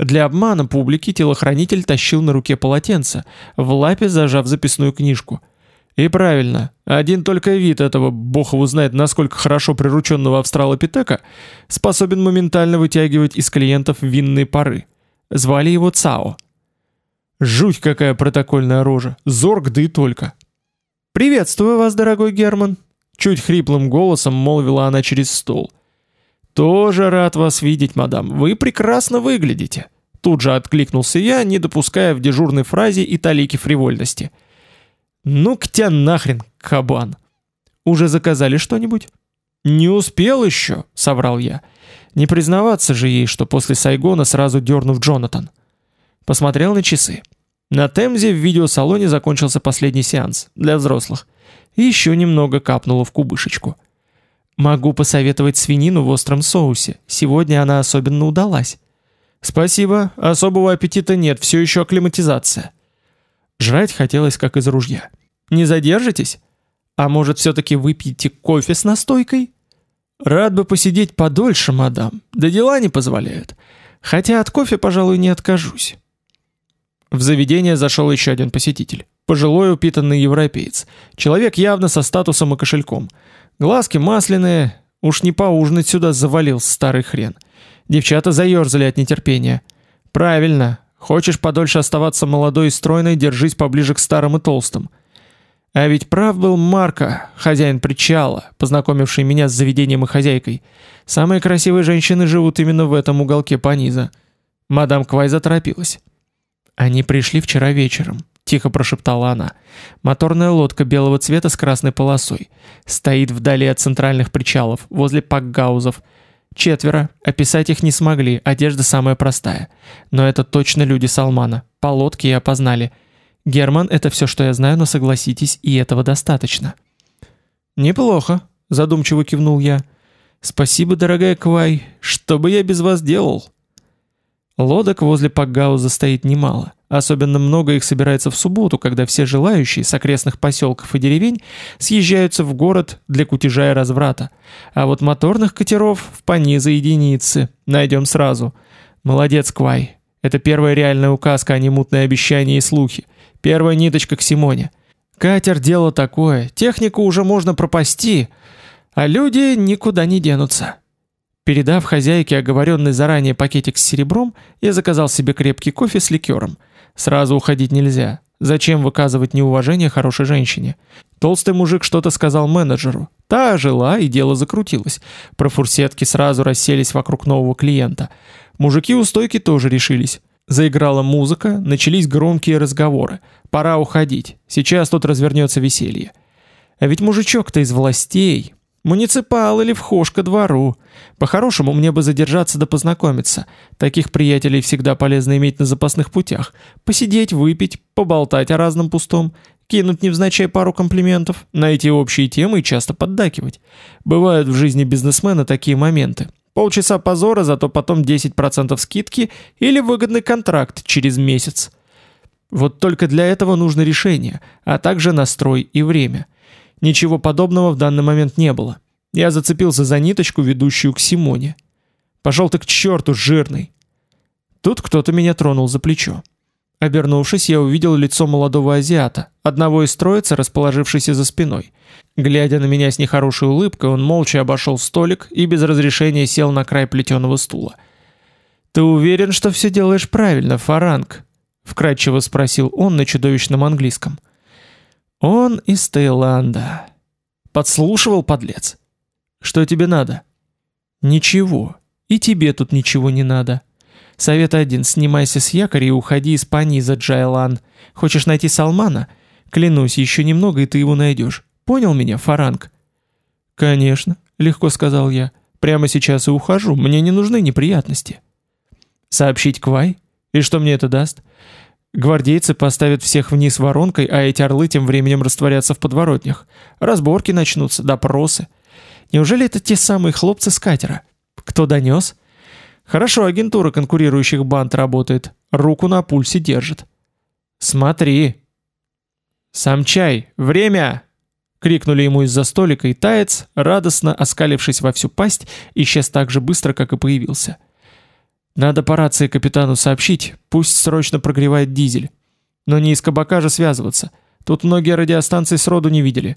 [SPEAKER 1] Для обмана публики телохранитель тащил на руке полотенце, в лапе зажав записную книжку. И правильно, один только вид этого, бог его знает насколько хорошо прирученного австралопитека, способен моментально вытягивать из клиентов винные пары. Звали его Цао. Жуть какая протокольная рожа, зорг да и только. «Приветствую вас, дорогой Герман», — чуть хриплым голосом молвила она через стол. «Тоже рад вас видеть, мадам, вы прекрасно выглядите», — тут же откликнулся я, не допуская в дежурной фразе и талики фривольности. «Ну-ка тебя нахрен, кабан!» «Уже заказали что-нибудь?» «Не успел еще», — соврал я. Не признаваться же ей, что после Сайгона сразу дернув Джонатан. Посмотрел на часы. На Темзе в видеосалоне закончился последний сеанс для взрослых. И еще немного капнуло в кубышечку. Могу посоветовать свинину в остром соусе. Сегодня она особенно удалась. Спасибо, особого аппетита нет, все еще акклиматизация. Жрать хотелось как из ружья. Не задержитесь? А может, все-таки выпьете кофе с настойкой? «Рад бы посидеть подольше, мадам, да дела не позволяют. Хотя от кофе, пожалуй, не откажусь». В заведение зашел еще один посетитель. Пожилой упитанный европеец. Человек явно со статусом и кошельком. Глазки масляные. Уж не поужинать сюда завалил старый хрен. Девчата заерзали от нетерпения. «Правильно. Хочешь подольше оставаться молодой и стройной, держись поближе к старым и толстым. А ведь прав был Марко, хозяин причала, познакомивший меня с заведением и хозяйкой. Самые красивые женщины живут именно в этом уголке Паниза. Мадам Квай заторопилась. «Они пришли вчера вечером», — тихо прошептала она. «Моторная лодка белого цвета с красной полосой. Стоит вдали от центральных причалов, возле пакгаузов. Четверо, описать их не смогли, одежда самая простая. Но это точно люди Салмана, по лодке и опознали». Герман, это все, что я знаю, но согласитесь, и этого достаточно. Неплохо, задумчиво кивнул я. Спасибо, дорогая Квай. Что бы я без вас делал? Лодок возле Пакгауза стоит немало. Особенно много их собирается в субботу, когда все желающие с окрестных поселков и деревень съезжаются в город для кутежа и разврата. А вот моторных катеров в понизы единицы. Найдем сразу. Молодец, Квай. Это первая реальная указка, а не мутные обещания и слухи. Первая ниточка к Симоне. Катер – дело такое. Технику уже можно пропасти, а люди никуда не денутся. Передав хозяйке оговоренный заранее пакетик с серебром, я заказал себе крепкий кофе с ликером – Сразу уходить нельзя. Зачем выказывать неуважение хорошей женщине? Толстый мужик что-то сказал менеджеру. Та ожила, и дело закрутилось. Про фурсетки сразу расселись вокруг нового клиента. Мужики у стойки тоже решились. Заиграла музыка, начались громкие разговоры. Пора уходить. Сейчас тут развернется веселье. А ведь мужичок-то из властей. Муниципал или вхож ко двору. По-хорошему, мне бы задержаться да познакомиться. Таких приятелей всегда полезно иметь на запасных путях. Посидеть, выпить, поболтать о разном пустом, кинуть невзначай пару комплиментов, найти общие темы и часто поддакивать. Бывают в жизни бизнесмена такие моменты. Полчаса позора, зато потом 10% скидки или выгодный контракт через месяц. Вот только для этого нужно решение, а также настрой и время – Ничего подобного в данный момент не было. Я зацепился за ниточку, ведущую к Симоне. «Пошел ты к черту, жирный!» Тут кто-то меня тронул за плечо. Обернувшись, я увидел лицо молодого азиата, одного из троицы, расположившейся за спиной. Глядя на меня с нехорошей улыбкой, он молча обошел столик и без разрешения сел на край плетеного стула. «Ты уверен, что все делаешь правильно, Фаранг?» — вкратчиво спросил он на чудовищном английском. — он из Таиланда. Подслушивал, подлец. Что тебе надо? Ничего. И тебе тут ничего не надо. Совет один. Снимайся с якоря и уходи из Паниза, Джайлан. Хочешь найти Салмана? Клянусь, еще немного, и ты его найдешь. Понял меня, Фаранг? Конечно, легко сказал я. Прямо сейчас и ухожу. Мне не нужны неприятности. Сообщить Квай? И что мне это даст? Гвардейцы поставят всех вниз воронкой, а эти орлы тем временем растворятся в подворотнях. Разборки начнутся, допросы. Неужели это те самые хлопцы с катера? Кто донес? Хорошо, агентура конкурирующих банд работает. Руку на пульсе держит. Смотри. Сам чай. Время! Крикнули ему из-за столика, и таец, радостно оскалившись во всю пасть, исчез так же быстро, как и появился. — надо по рации капитану сообщить, пусть срочно прогревает дизель. Но не из кабака же связываться. Тут многие радиостанции сроду не видели.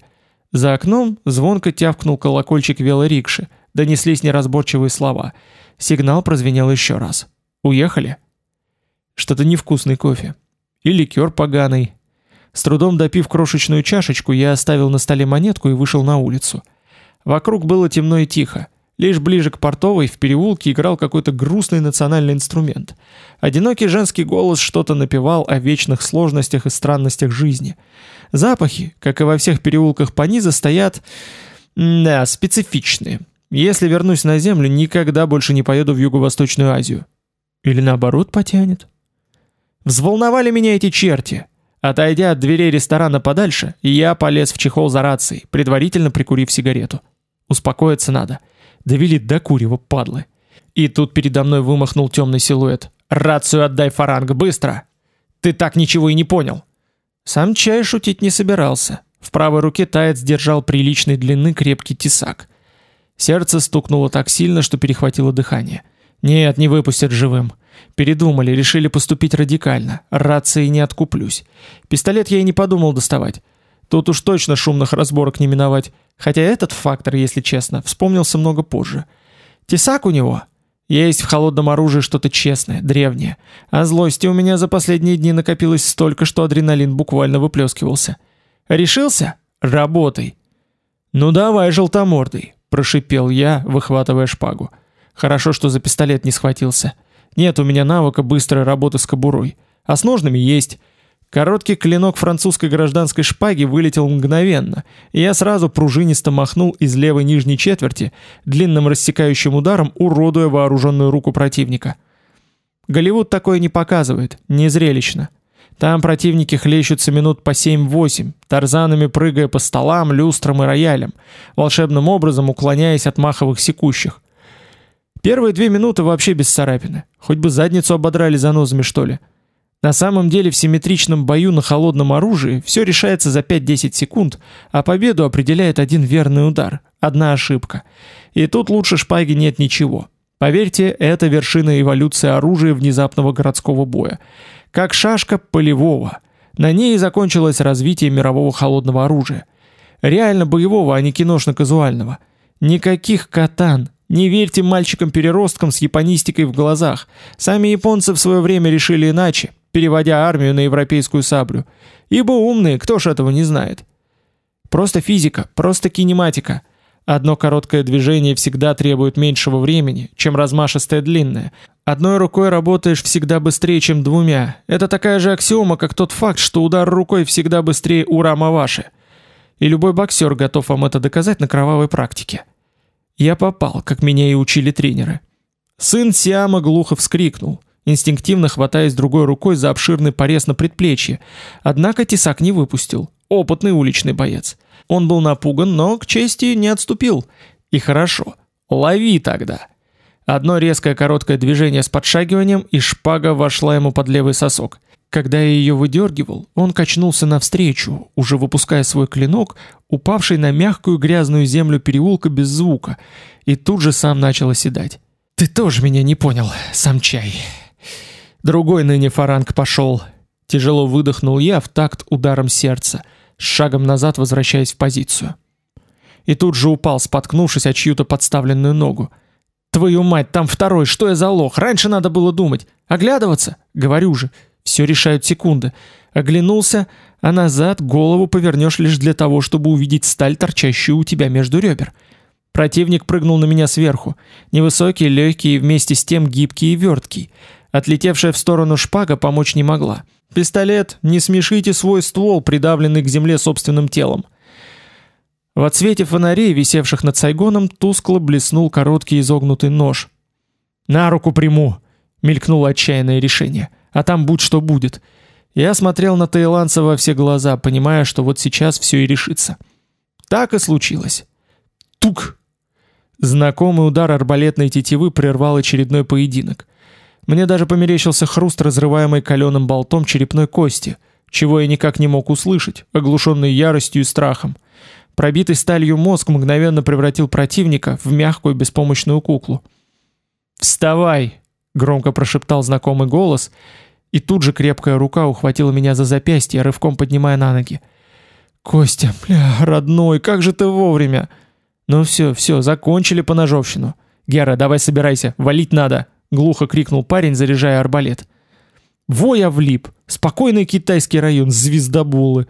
[SPEAKER 1] За окном звонко тявкнул колокольчик велорикши. Донеслись неразборчивые слова. Сигнал прозвенел еще раз. Уехали? Что-то невкусный кофе. И ликер поганый. С трудом допив крошечную чашечку, я оставил на столе монетку и вышел на улицу. Вокруг было темно и тихо. Лишь ближе к портовой в переулке играл какой-то грустный национальный инструмент. Одинокий женский голос что-то напевал о вечных сложностях и странностях жизни. Запахи, как и во всех переулках Паниза, стоят... Да, специфичные. Если вернусь на землю, никогда больше не поеду в Юго-Восточную Азию. Или наоборот потянет. Взволновали меня эти черти. Отойдя от дверей ресторана подальше, я полез в чехол за рацией, предварительно прикурив сигарету. Успокоиться надо. — Довели до курева, падлы. И тут передо мной вымахнул темный силуэт. «Рацию отдай, Фаранг, быстро!» «Ты так ничего и не понял!» Сам чай шутить не собирался. В правой руке таец держал приличной длины крепкий тесак. Сердце стукнуло так сильно, что перехватило дыхание. Нет, не выпустят живым. Передумали, решили поступить радикально. Рации не откуплюсь. Пистолет я и не подумал доставать. Тут уж точно шумных разборок не миновать. Хотя этот фактор, если честно, вспомнился много позже. Тесак у него. Есть в холодном оружии что-то честное, древнее. А злости у меня за последние дни накопилось столько, что адреналин буквально выплескивался. Решился? Работай. Ну давай, желтомордый, прошипел я, выхватывая шпагу. Хорошо, что за пистолет не схватился. Нет у меня навыка быстрой работы с кобурой. А с ножными есть. Короткий клинок французской гражданской шпаги вылетел мгновенно, и я сразу пружинисто махнул из левой нижней четверти, длинным рассекающим ударом уродуя вооруженную руку противника. Голливуд такое не показывает, не зрелищно. Там противники хлещутся минут по 7-8, тарзанами прыгая по столам, люстрам и роялям, волшебным образом уклоняясь от маховых секущих. Первые две минуты вообще без царапины, хоть бы задницу ободрали занозами что ли. На самом деле в симметричном бою на холодном оружии все решается за 5-10 секунд, а победу определяет один верный удар, одна ошибка. И тут лучше шпаги нет ничего. Поверьте, это вершина эволюции оружия внезапного городского боя. Как шашка полевого. На ней и закончилось развитие мирового холодного оружия. Реально боевого, а не киношно-казуального. Никаких катан, не верьте мальчикам-переросткам с японистикой в глазах. Сами японцы в свое время решили иначе переводя армию на европейскую саблю. Ибо умные, кто ж этого не знает? Просто физика, просто кинематика. Одно короткое движение всегда требует меньшего времени, чем размашистое длинное. Одной рукой работаешь всегда быстрее, чем двумя. Это такая же аксиома, как тот факт, что удар рукой всегда быстрее ура маваши. И любой боксер готов вам это доказать на кровавой практике. Я попал, как меня и учили тренеры. Сын Сиама глухо вскрикнул инстинктивно хватаясь другой рукой за обширный порез на предплечье. Однако тесак не выпустил. Опытный уличный боец. Он был напуган, но к чести не отступил. И хорошо. Лови тогда. Одно резкое короткое движение с подшагиванием, и шпага вошла ему под левый сосок. Когда я ее выдергивал, он качнулся навстречу, уже выпуская свой клинок, упавший на мягкую грязную землю переулка без звука, и тут же сам начал оседать. «Ты тоже меня не понял, сам чай», Другой ныне фаранг пошел. Тяжело выдохнул я в такт ударом сердца, с шагом назад возвращаясь в позицию. И тут же упал, споткнувшись о чью-то подставленную ногу. «Твою мать, там второй, что я за лох? Раньше надо было думать. Оглядываться? Говорю же, все решают секунды. Оглянулся, а назад голову повернешь лишь для того, чтобы увидеть сталь, торчащую у тебя между ребер. Противник прыгнул на меня сверху. Невысокий, легкий и вместе с тем гибкий и верткий. Отлетевшая в сторону шпага помочь не могла. «Пистолет, не смешите свой ствол, придавленный к земле собственным телом». В отсвете фонарей, висевших над Сайгоном, тускло блеснул короткий изогнутый нож. «На руку приму!» — мелькнуло отчаянное решение. «А там будь что будет». Я смотрел на таиландца во все глаза, понимая, что вот сейчас все и решится. Так и случилось. Тук! Знакомый удар арбалетной тетивы прервал очередной поединок. Мне даже померещился хруст разрываемой каленым болтом черепной кости, чего я никак не мог услышать, оглушенный яростью и страхом. Пробитый сталью мозг мгновенно превратил противника в мягкую беспомощную куклу. «Вставай!» — громко прошептал знакомый голос, и тут же крепкая рука ухватила меня за запястье, рывком поднимая на ноги. «Костя, бля, родной, как же ты вовремя!» «Ну все, все, закончили поножовщину. Гера, давай собирайся, валить надо!» Глухо крикнул парень, заряжая арбалет. Во я влип. Спокойный китайский район, звездобулы.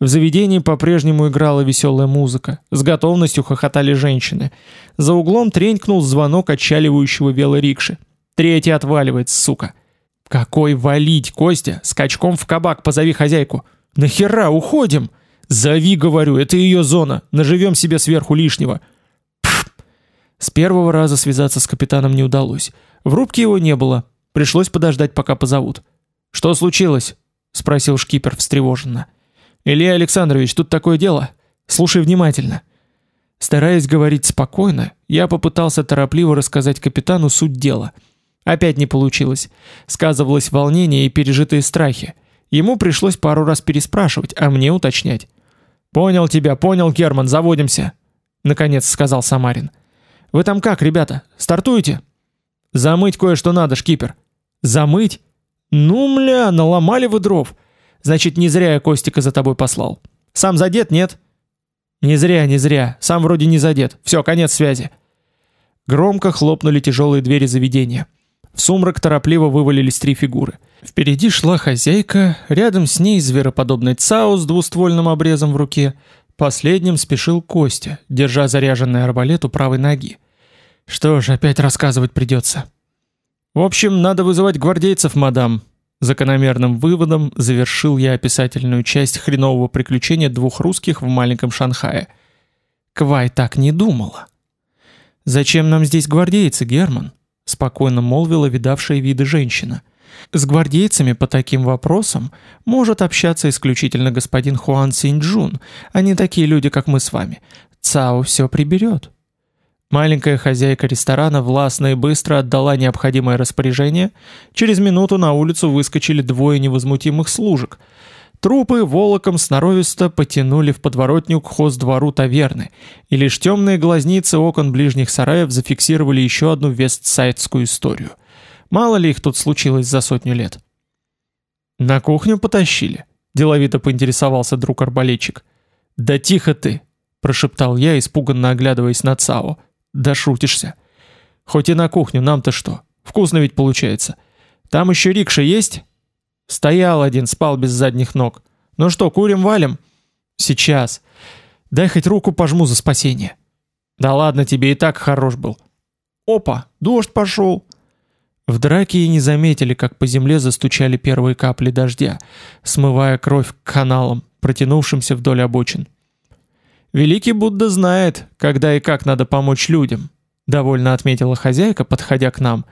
[SPEAKER 1] В заведении по-прежнему играла веселая музыка. С готовностью хохотали женщины. За углом тренькнул звонок отчаливающего велорикши. Третий отваливает, сука. Какой валить, Костя? Скачком в кабак позови хозяйку. Нахера уходим? Зови, говорю, это ее зона. Наживем себе сверху лишнего. Пфф. С первого раза связаться с капитаном не удалось. В рубке его не было. Пришлось подождать, пока позовут. «Что случилось?» — спросил шкипер встревоженно. «Илья Александрович, тут такое дело. Слушай внимательно». Стараясь говорить спокойно, я попытался торопливо рассказать капитану суть дела. Опять не получилось. Сказывалось волнение и пережитые страхи. Ему пришлось пару раз переспрашивать, а мне уточнять. «Понял тебя, понял, Герман, заводимся», — наконец сказал Самарин. «Вы там как, ребята, стартуете?» Замыть кое-что надо, шкипер. Замыть? Ну, мля, наломали вы дров. Значит, не зря я Костика за тобой послал. Сам задет, нет? Не зря, не зря. Сам вроде не задет. Все, конец связи. Громко хлопнули тяжелые двери заведения. В сумрак торопливо вывалились три фигуры. Впереди шла хозяйка, рядом с ней звероподобный Цао с двуствольным обрезом в руке. Последним спешил Костя, держа заряженный арбалет у правой ноги. Что ж, опять рассказывать придется. В общем, надо вызывать гвардейцев, мадам. Закономерным выводом завершил я описательную часть хренового приключения двух русских в маленьком Шанхае. Квай так не думала. «Зачем нам здесь гвардейцы, Герман?» — спокойно молвила видавшая виды женщина. «С гвардейцами по таким вопросам может общаться исключительно господин Хуан Синьчжун, а не такие люди, как мы с вами. Цао все приберет». Маленькая хозяйка ресторана властно и быстро отдала необходимое распоряжение. Через минуту на улицу выскочили двое невозмутимых служек. Трупы волоком сноровисто потянули в подворотню к хоздвору таверны, и лишь темные глазницы окон ближних сараев зафиксировали еще одну вестсайдскую историю. Мало ли их тут случилось за сотню лет. «На кухню потащили?» – деловито поинтересовался друг арбалетчик. «Да тихо ты!» – прошептал я, испуганно оглядываясь на Цао. «Да шутишься. Хоть и на кухню, нам-то что? Вкусно ведь получается. Там еще рикша есть?» «Стоял один, спал без задних ног. Ну что, курим, валим?» «Сейчас. Дай хоть руку пожму за спасение». «Да ладно тебе, и так хорош был». «Опа, дождь пошел!» В драке и не заметили, как по земле застучали первые капли дождя, смывая кровь к каналам, протянувшимся вдоль обочин. «Великий Будда знает, когда и как надо помочь людям», — довольно отметила хозяйка, подходя к нам.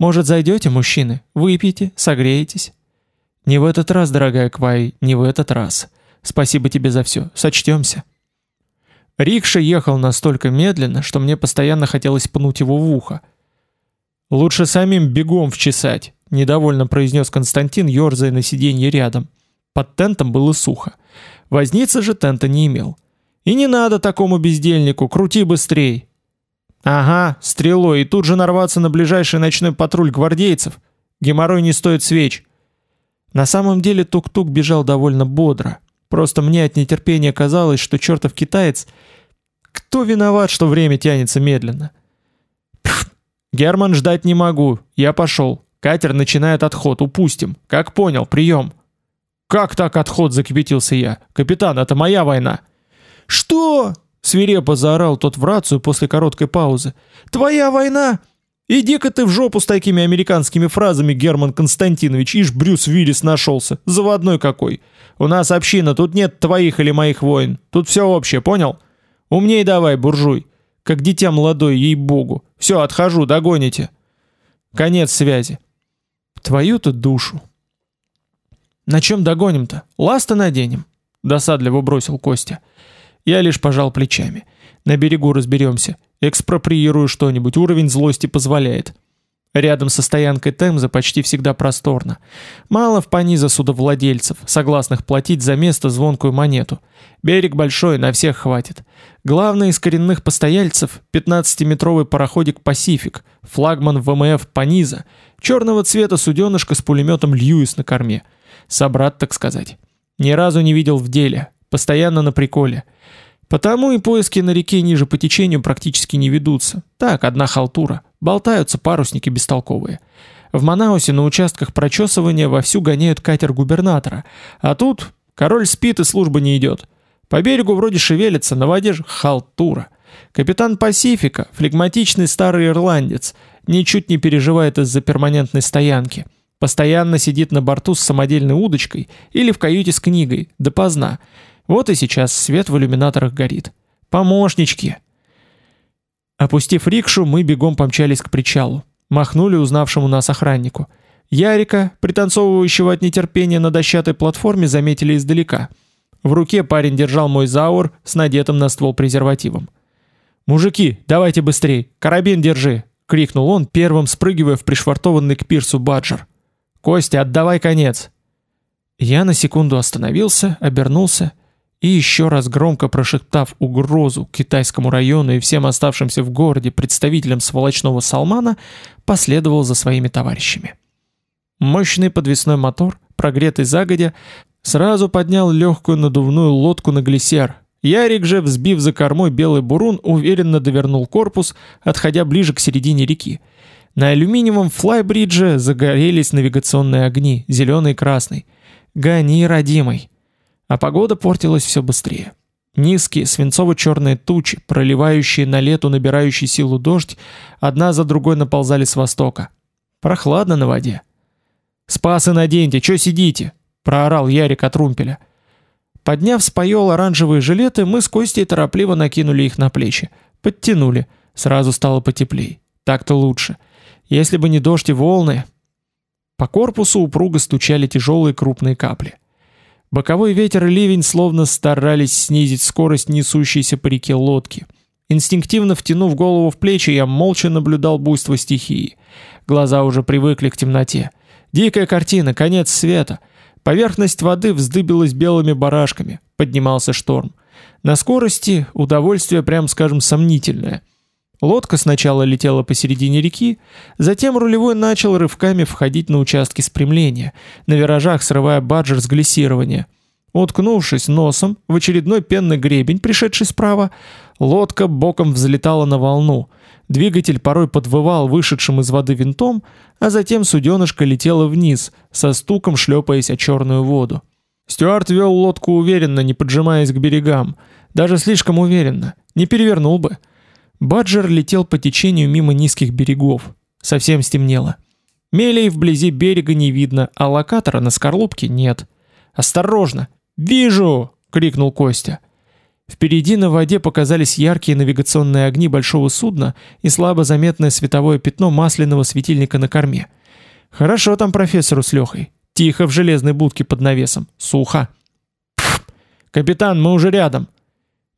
[SPEAKER 1] «Может, зайдете, мужчины? Выпейте, согреетесь?» «Не в этот раз, дорогая Квай, не в этот раз. Спасибо тебе за все. Сочтемся». Рикша ехал настолько медленно, что мне постоянно хотелось пнуть его в ухо — «Лучше самим бегом вчесать», — недовольно произнес Константин, ерзая на сиденье рядом. Под тентом было сухо. Возница же тента не имел. «И не надо такому бездельнику, крути быстрей!» «Ага, стрелой, и тут же нарваться на ближайший ночной патруль гвардейцев. Геморрой не стоит свеч». На самом деле тук-тук бежал довольно бодро. Просто мне от нетерпения казалось, что чертов китаец... Кто виноват, что время тянется медленно? «Герман, ждать не могу. Я пошел. Катер начинает отход. Упустим. Как понял, прием». «Как так отход?» – закипятился я. «Капитан, это моя война». «Что?» – свирепо заорал тот в рацию после короткой паузы. «Твоя война? Иди-ка ты в жопу с такими американскими фразами, Герман Константинович, ишь Брюс Виллис нашелся. Заводной какой. У нас община, тут нет твоих или моих войн. Тут все общее, понял? Умней давай, буржуй. Как дитя молодое, ей-богу. Все, отхожу, догоните. Конец связи. Твою-то душу. На чем догоним-то? Ласты наденем? Досадливо бросил Костя. Я лишь пожал плечами. На берегу разберемся. Экспроприирую что-нибудь, уровень злости позволяет. Рядом со стоянкой Темза почти всегда просторно. Мало в Паниза судовладельцев, согласных платить за место звонкую монету. Берег большой, на всех хватит. Главный из коренных постояльцев – 15-метровый пароходик «Пасифик», флагман ВМФ «Паниза», черного цвета суденышко с пулеметом «Льюис» на корме. Собрат, так сказать. Ни разу не видел в деле, постоянно на приколе. Потому и поиски на реке ниже по течению практически не ведутся. Так, одна халтура. Болтаются парусники бестолковые. В Манаусе на участках прочесывания вовсю гоняют катер губернатора. А тут король спит и служба не идет. По берегу вроде шевелится, на воде же халтура. Капитан Пасифика, флегматичный старый ирландец, ничуть не переживает из-за перманентной стоянки. Постоянно сидит на борту с самодельной удочкой или в каюте с книгой, допоздна. Вот и сейчас свет в иллюминаторах горит. Помощнички. Опустив рикшу, мы бегом помчались к причалу. Махнули узнавшему нас охраннику. Ярика, пританцовывающего от нетерпения на дощатой платформе, заметили издалека. В руке парень держал мой заур с надетым на ствол презервативом. «Мужики, давайте быстрей! Карабин держи!» — крикнул он, первым спрыгивая в пришвартованный к пирсу баджер. «Костя, отдавай конец!» Я на секунду остановился, обернулся и еще раз громко прошептав угрозу китайскому району и всем оставшимся в городе представителям сволочного Салмана, последовал за своими товарищами. Мощный подвесной мотор, прогретый загодя, сразу поднял легкую надувную лодку на глиссер. Ярик же, взбив за кормой белый бурун, уверенно довернул корпус, отходя ближе к середине реки. На алюминиевом флайбридже загорелись навигационные огни, зеленый и красный. «Гони, родимый!» А погода портилась все быстрее. Низкие свинцово-черные тучи, проливающие на лету набирающий силу дождь, одна за другой наползали с востока. Прохладно на воде. «Спасы наденьте, чё сидите?» — проорал Ярик от румпеля. Подняв с поёл оранжевые жилеты, мы с Костей торопливо накинули их на плечи. Подтянули. Сразу стало потеплей. Так-то лучше. Если бы не дождь и волны... По корпусу упруго стучали тяжелые крупные капли. Боковой ветер и ливень словно старались снизить скорость несущейся по реке лодки. Инстинктивно втянув голову в плечи, я молча наблюдал буйство стихии. Глаза уже привыкли к темноте. Дикая картина, конец света. Поверхность воды вздыбилась белыми барашками. Поднимался шторм. На скорости удовольствие, прям скажем, сомнительное. Лодка сначала летела посередине реки, затем рулевой начал рывками входить на участки спрямления, на виражах срывая баджер с глиссирования. Уткнувшись носом в очередной пенный гребень, пришедший справа, лодка боком взлетала на волну. Двигатель порой подвывал вышедшим из воды винтом, а затем суденышко летело вниз, со стуком шлепаясь о черную воду. Стюарт вел лодку уверенно, не поджимаясь к берегам, даже слишком уверенно, не перевернул бы. Баджер летел по течению мимо низких берегов. Совсем стемнело. Мелей вблизи берега не видно, а локатора на скорлупке нет. «Осторожно! Вижу!» — крикнул Костя. Впереди на воде показались яркие навигационные огни большого судна и слабо заметное световое пятно масляного светильника на корме. Хорошо там профессору с Лехой. Тихо в железной будке под навесом. Сухо. Капитан, мы уже рядом.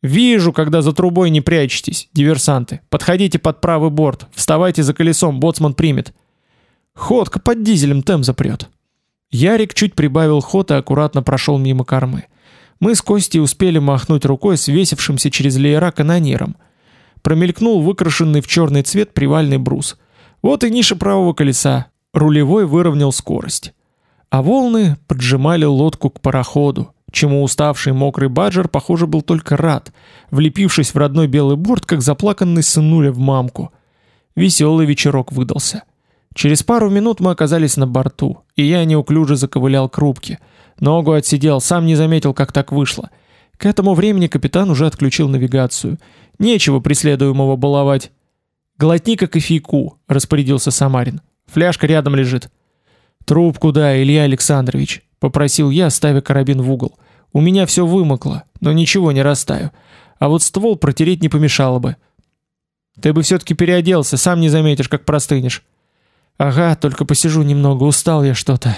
[SPEAKER 1] Вижу, когда за трубой не прячетесь, диверсанты. Подходите под правый борт. Вставайте за колесом, боцман примет. Ходка под дизелем тем запрет. Ярик чуть прибавил ход и аккуратно прошел мимо кормы. Мы с Костей успели махнуть рукой свесившимся через леера канониром. Промелькнул выкрашенный в черный цвет привальный брус. Вот и ниша правого колеса. Рулевой выровнял скорость. А волны поджимали лодку к пароходу, чему уставший мокрый баджер, похоже, был только рад, влепившись в родной белый борт, как заплаканный сынуля в мамку. Веселый вечерок выдался. Через пару минут мы оказались на борту, и я неуклюже заковылял к рубке — Ногу отсидел, сам не заметил, как так вышло. К этому времени капитан уже отключил навигацию. Нечего преследуемого баловать. «Глотни-ка кофейку», — распорядился Самарин. «Фляжка рядом лежит». «Трубку дай, Илья Александрович», — попросил я, ставя карабин в угол. «У меня все вымокло, но ничего не растаю. А вот ствол протереть не помешало бы». «Ты бы все-таки переоделся, сам не заметишь, как простынешь». «Ага, только посижу немного, устал я что-то»,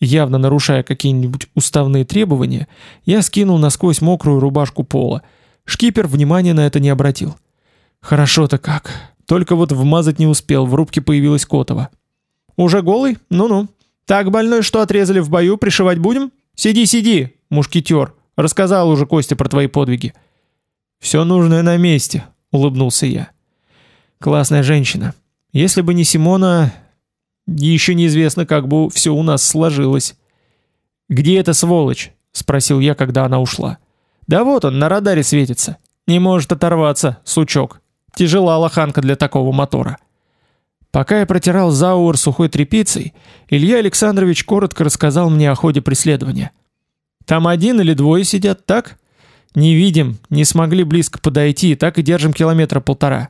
[SPEAKER 1] Явно нарушая какие-нибудь уставные требования, я скинул насквозь мокрую рубашку пола. Шкипер внимания на это не обратил. Хорошо-то как. Только вот вмазать не успел, в рубке появилась Котова. «Уже голый? Ну-ну. Так больной, что отрезали в бою, пришивать будем? Сиди, сиди, мушкетер. Рассказал уже Костя про твои подвиги». «Все нужное на месте», — улыбнулся я. «Классная женщина. Если бы не Симона, еще неизвестно, как бы все у нас сложилось. «Где эта сволочь?» — спросил я, когда она ушла. «Да вот он, на радаре светится. Не может оторваться, сучок. Тяжела лоханка для такого мотора». Пока я протирал заур сухой тряпицей, Илья Александрович коротко рассказал мне о ходе преследования. «Там один или двое сидят, так?» «Не видим, не смогли близко подойти, так и держим километра полтора.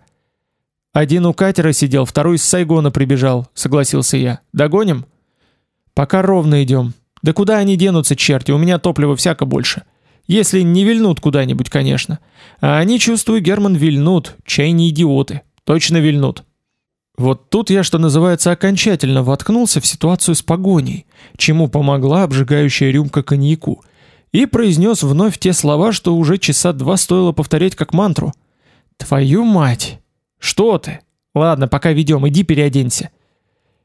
[SPEAKER 1] Один у катера сидел, второй из Сайгона прибежал, согласился я. Догоним? Пока ровно идем. Да куда они денутся, черти? У меня топлива всяко больше. Если не вильнут куда-нибудь, конечно. А они, чувствую, Герман, вильнут. Чай не идиоты. Точно вильнут. Вот тут я, что называется, окончательно воткнулся в ситуацию с погоней, чему помогла обжигающая рюмка коньяку, и произнес вновь те слова, что уже часа два стоило повторять как мантру. «Твою мать!» Что ты? Ладно, пока ведем, иди переоденься.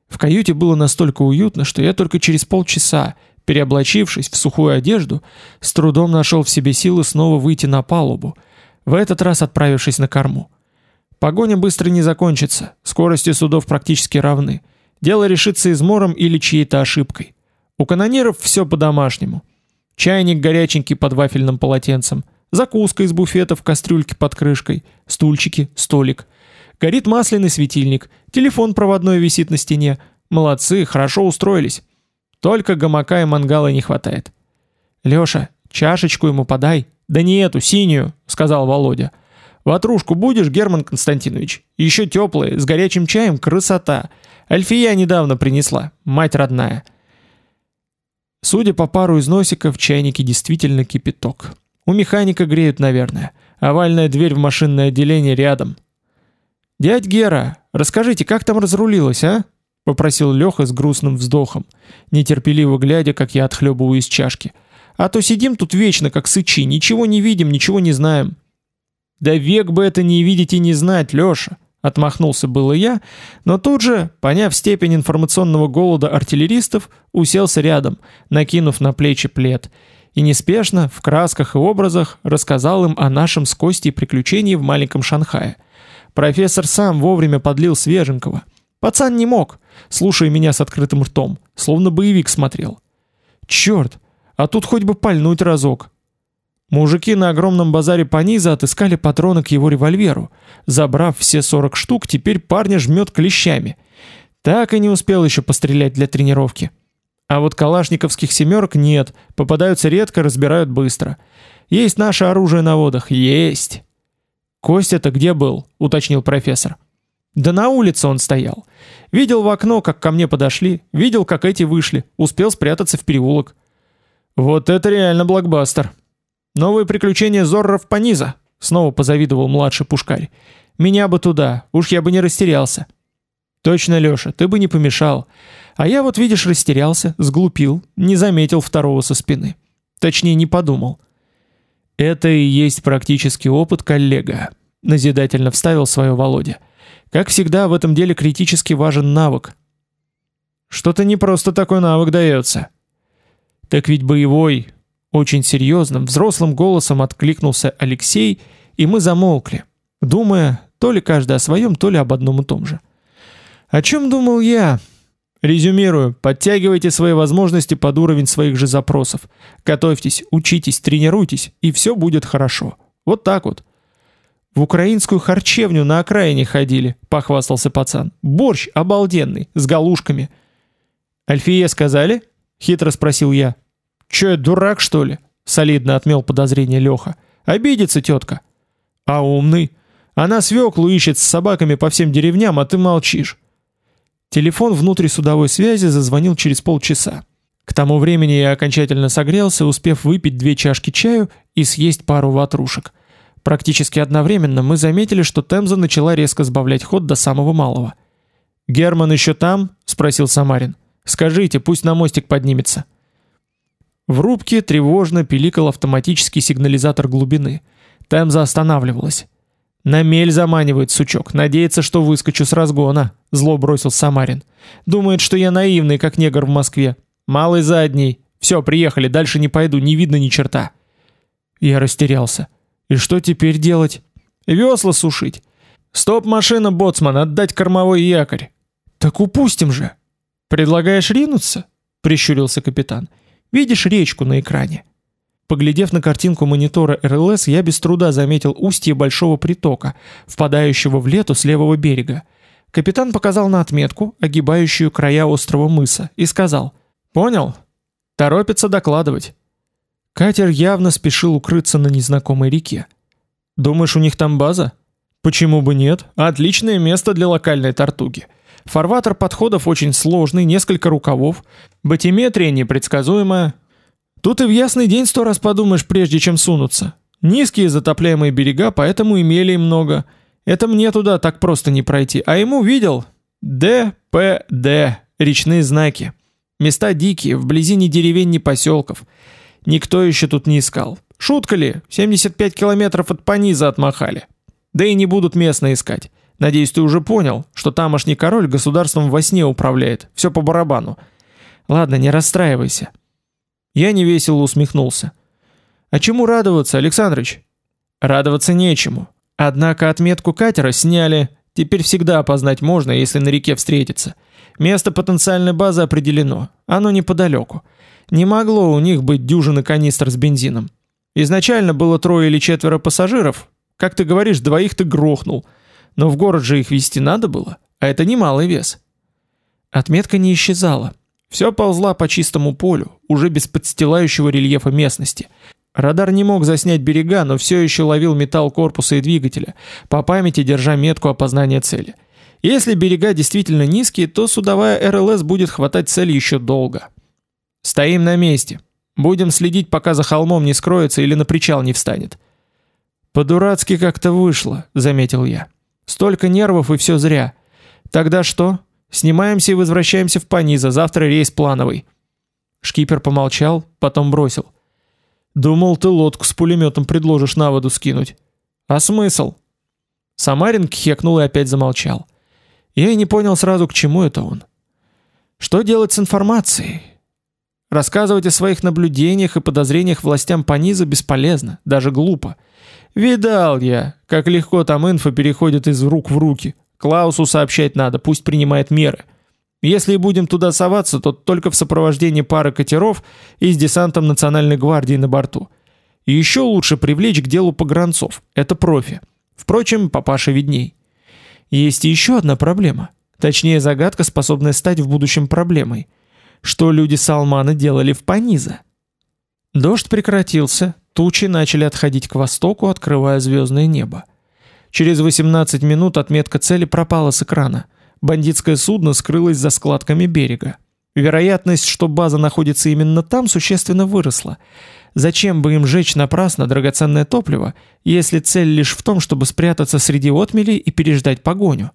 [SPEAKER 1] В каюте было настолько уютно, что я только через полчаса, переоблачившись в сухую одежду, с трудом нашел в себе силы снова выйти на палубу, в этот раз отправившись на корму. Погоня быстро не закончится, скорости судов практически равны. Дело решится измором или чьей-то ошибкой. У канониров все по-домашнему. Чайник горяченький под вафельным полотенцем, закуска из буфета в кастрюльке под крышкой, стульчики, столик. Горит масляный светильник, телефон проводной висит на стене. Молодцы, хорошо устроились. Только гамака и мангала не хватает. Лёша, чашечку ему подай. Да не эту, синюю, сказал Володя. Ватрушку будешь, Герман Константинович? Еще теплые, с горячим чаем, красота. Альфия недавно принесла, мать родная. Судя по пару из носиков, в чайнике действительно кипяток. У механика греют, наверное. Овальная дверь в машинное отделение рядом. «Дядь Гера, расскажите, как там разрулилось, а?» — попросил Леха с грустным вздохом, нетерпеливо глядя, как я отхлебываю из чашки. «А то сидим тут вечно, как сычи, ничего не видим, ничего не знаем». Да век бы это не видеть и не знать, Лёша. Отмахнулся было я, но тут же, поняв степень информационного голода артиллеристов, уселся рядом, накинув на плечи плед, и неспешно, в красках и образах, рассказал им о нашем с Костей приключении в маленьком Шанхае. Профессор сам вовремя подлил свеженького. Пацан не мог, слушая меня с открытым ртом, словно боевик смотрел. Черт, а тут хоть бы пальнуть разок. Мужики на огромном базаре Паниза отыскали патроны к его револьверу. Забрав все 40 штук, теперь парня жмет клещами. Так и не успел еще пострелять для тренировки. А вот калашниковских семерок нет, попадаются редко, разбирают быстро. Есть наше оружие на водах, есть. Костя-то где был? уточнил профессор. Да на улице он стоял. Видел в окно, как ко мне подошли, видел, как эти вышли, успел спрятаться в переулок. Вот это реально блокбастер. Новые приключения Зорров Паниза, снова позавидовал младший пушкарь. Меня бы туда, уж я бы не растерялся. Точно, Лёша, ты бы не помешал. А я вот, видишь, растерялся, сглупил, не заметил второго со спины. Точнее, не подумал. Это и есть практический опыт, коллега, назидательно вставил свое Володя. Как всегда, в этом деле критически важен навык. Что-то не просто такой навык дается. Так ведь боевой, очень серьезным, взрослым голосом откликнулся Алексей, и мы замолкли, думая то ли каждый о своем, то ли об одном и том же. О чем думал я? Резюмирую, подтягивайте свои возможности под уровень своих же запросов. Готовьтесь, учитесь, тренируйтесь, и все будет хорошо. Вот так вот. В украинскую харчевню на окраине ходили, похвастался пацан. Борщ обалденный, с галушками. Альфие сказали? Хитро спросил я. Че, я дурак, что ли? Солидно отмел подозрение Леха. Обидится тетка. А умный. Она свеклу ищет с собаками по всем деревням, а ты молчишь. Телефон внутри судовой связи зазвонил через полчаса. К тому времени я окончательно согрелся, успев выпить две чашки чаю и съесть пару ватрушек. Практически одновременно мы заметили, что Темза начала резко сбавлять ход до самого малого. «Герман еще там?» — спросил Самарин. «Скажите, пусть на мостик поднимется». В рубке тревожно пиликал автоматический сигнализатор глубины. Темза останавливалась. «На мель заманивает, сучок, надеется, что выскочу с разгона», — зло бросил Самарин. «Думает, что я наивный, как негр в Москве. Малый задний. Все, приехали, дальше не пойду, не видно ни черта». Я растерялся. «И что теперь делать?» «Весла сушить. Стоп-машина, боцман, отдать кормовой якорь». «Так упустим же». «Предлагаешь ринуться?» — прищурился капитан. «Я Видишь речку на экране? Поглядев на картинку монитора РЛС, я без труда заметил устье большого притока, впадающего в лету с левого берега. Капитан показал на отметку, огибающую края острова мыса, и сказал «Понял? Торопится докладывать». Катер явно спешил укрыться на незнакомой реке. «Думаешь, у них там база?» «Почему бы нет? Отличное место для локальной тортуги». Фарватер подходов очень сложный, несколько рукавов, батиметрия непредсказуемая. Тут и в ясный день сто раз подумаешь, прежде чем сунуться. Низкие затопляемые берега, поэтому имели много. Это мне туда так просто не пройти, а ему видел Д, П, Д, речные знаки. Места дикие, вблизи ни деревень, ни поселков. Никто еще тут не искал. Шутка ли? 75 километров от Паниза отмахали. Да и не будут местные искать. Надеюсь, ты уже понял, что тамошний король государством во сне управляет, все по барабану. Ладно, не расстраивайся. Я невесело усмехнулся. А чему радоваться, Александрович? Радоваться нечему. Однако отметку катера сняли. Теперь всегда опознать можно, если на реке встретиться. Место потенциальной базы определено. Оно неподалеку. Не могло у них быть дюжины канистр с бензином. Изначально было трое или четверо пассажиров. Как ты говоришь, двоих ты грохнул. Но в город же их везти надо было, а это немалый вес. Отметка не исчезала. Все ползла по чистому полю, уже без подстилающего рельефа местности. Радар не мог заснять берега, но все еще ловил металл корпуса и двигателя, по памяти держа метку опознания цели. Если берега действительно низкие, то судовая РЛС будет хватать цель еще долго. Стоим на месте. Будем следить, пока за холмом не скроется или на причал не встанет. По-дурацки как-то вышло, заметил я. Столько нервов и все зря. Тогда что? Снимаемся и возвращаемся в Паниза, завтра рейс плановый. Шкипер помолчал, потом бросил: "Думал, ты лодку с пулеметом предложишь на воду скинуть. А смысл? Самарин кхекнул и опять замолчал. Я и не понял сразу, к чему это он. Что делать с информацией? Рассказывать о своих наблюдениях и подозрениях властям по низу бесполезно, даже глупо. Видал я, как легко там инфа переходит из рук в руки. Клаусу сообщать надо, пусть принимает меры. Если и будем туда соваться, то только в сопровождении пары катеров и с десантом Национальной гвардии на борту. И еще лучше привлечь к делу погранцов. Это профи. Впрочем, папаша видней. Есть еще одна проблема. Точнее, загадка, способная стать в будущем проблемой. Что люди Салмана делали в Паниза? Дождь прекратился, тучи начали отходить к востоку, открывая звездное небо. Через 18 минут отметка цели пропала с экрана. Бандитское судно скрылось за складками берега. Вероятность, что база находится именно там, существенно выросла. Зачем бы им жечь напрасно драгоценное топливо, если цель лишь в том, чтобы спрятаться среди отмелей и переждать погоню?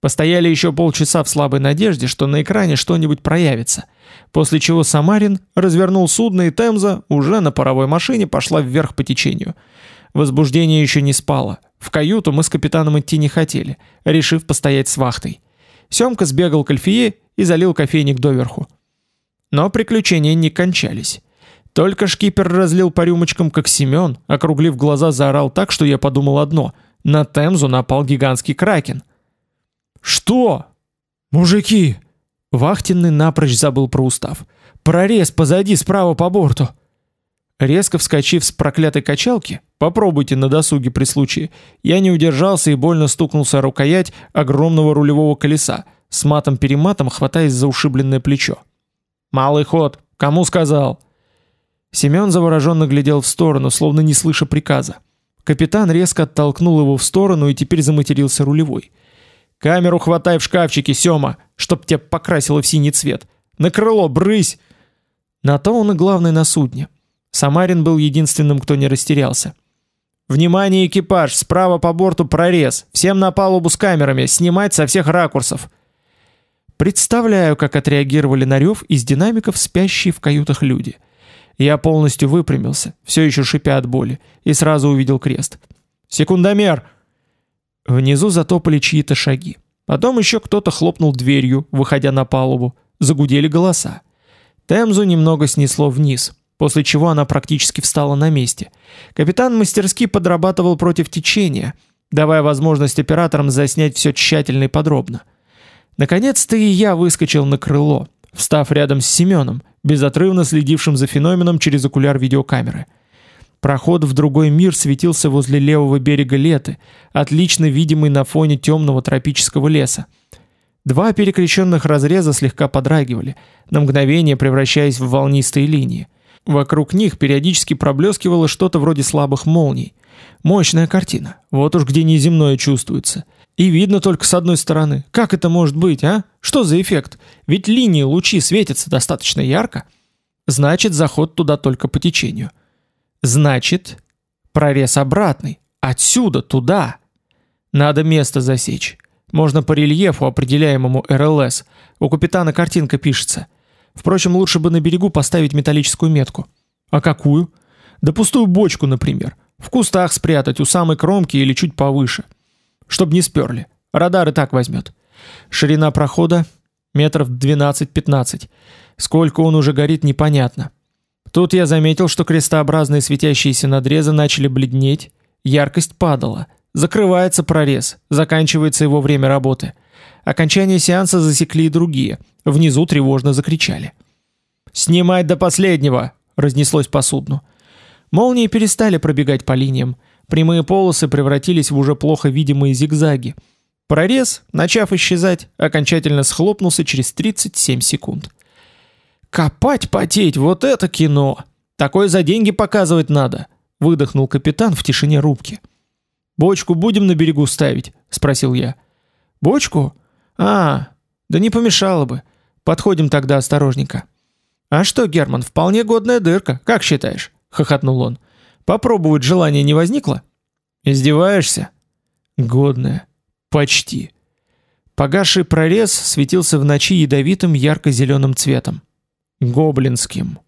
[SPEAKER 1] Постояли еще полчаса в слабой надежде, что на экране что-нибудь проявится, после чего Самарин развернул судно и Темза уже на паровой машине пошла вверх по течению. Возбуждение еще не спало, в каюту мы с капитаном идти не хотели, решив постоять с вахтой. Семка сбегал к Альфие и залил кофейник доверху. Но приключения не кончались. Только шкипер разлил по рюмочкам, как Семен, округлив глаза, заорал так, что я подумал одно — на Темзу напал гигантский кракен. «Что?» «Мужики!» Вахтенный напрочь забыл про устав. «Прорез позади, справа по борту!» Резко вскочив с проклятой качалки, попробуйте на досуге при случае, я не удержался и больно стукнулся о рукоять огромного рулевого колеса, с матом-перематом хватаясь за ушибленное плечо. «Малый ход! Кому сказал?» Семен завороженно глядел в сторону, словно не слыша приказа. Капитан резко оттолкнул его в сторону и теперь заматерился рулевой. «Камеру хватай в шкафчике, Сёма, чтоб тебя покрасило в синий цвет! На крыло, брысь!» На то он и главный на судне. Самарин был единственным, кто не растерялся. «Внимание, экипаж! Справа по борту прорез! Всем на палубу с камерами! Снимать со всех ракурсов!» Представляю, как отреагировали на рев из динамиков спящие в каютах люди. Я полностью выпрямился, все еще шипя от боли, и сразу увидел крест. «Секундомер!» Внизу затопали чьи-то шаги. Потом еще кто-то хлопнул дверью, выходя на палубу. Загудели голоса. Темзу немного снесло вниз после чего она практически встала на месте. Капитан мастерски подрабатывал против течения, давая возможность операторам заснять все тщательно и подробно. Наконец-то и я выскочил на крыло, встав рядом с Семеном, безотрывно следившим за феноменом через окуляр видеокамеры. Проход в другой мир светился возле левого берега Леты, отлично видимый на фоне темного тропического леса. Два перекрещенных разреза слегка подрагивали, на мгновение превращаясь в волнистые линии. Вокруг них периодически проблескивало что-то вроде слабых молний. Мощная картина. Вот уж где неземное чувствуется. И видно только с одной стороны. Как это может быть, а? Что за эффект? Ведь линии лучи светятся достаточно ярко. Значит, заход туда только по течению. Значит, прорез обратный. Отсюда туда. Надо место засечь. Можно по рельефу, определяемому РЛС. У капитана картинка пишется – Впрочем, лучше бы на берегу поставить металлическую метку. А какую? Да пустую бочку, например. В кустах спрятать у самой кромки или чуть повыше. Чтоб не сперли. Радар и так возьмет. Ширина прохода метров 12-15. Сколько он уже горит, непонятно. Тут я заметил, что крестообразные светящиеся надрезы начали бледнеть, яркость падала, закрывается прорез, заканчивается его время работы. Окончание сеанса засекли и другие. Внизу тревожно закричали. «Снимать до последнего!» — разнеслось по судну. Молнии перестали пробегать по линиям. Прямые полосы превратились в уже плохо видимые зигзаги. Прорез, начав исчезать, окончательно схлопнулся через 37 секунд. «Копать, потеть, вот это кино! Такое за деньги показывать надо!» — выдохнул капитан в тишине рубки. «Бочку будем на берегу ставить?» — спросил я. «Бочку? А, да не помешало бы. Подходим тогда осторожненько. А что, Герман, вполне годная дырка, как считаешь? хохотнул он. Попробовать желания не возникло? Издеваешься? Годная. Почти. Погасший прорез светился в ночи ядовитым ярко-зеленым цветом. Гоблинским.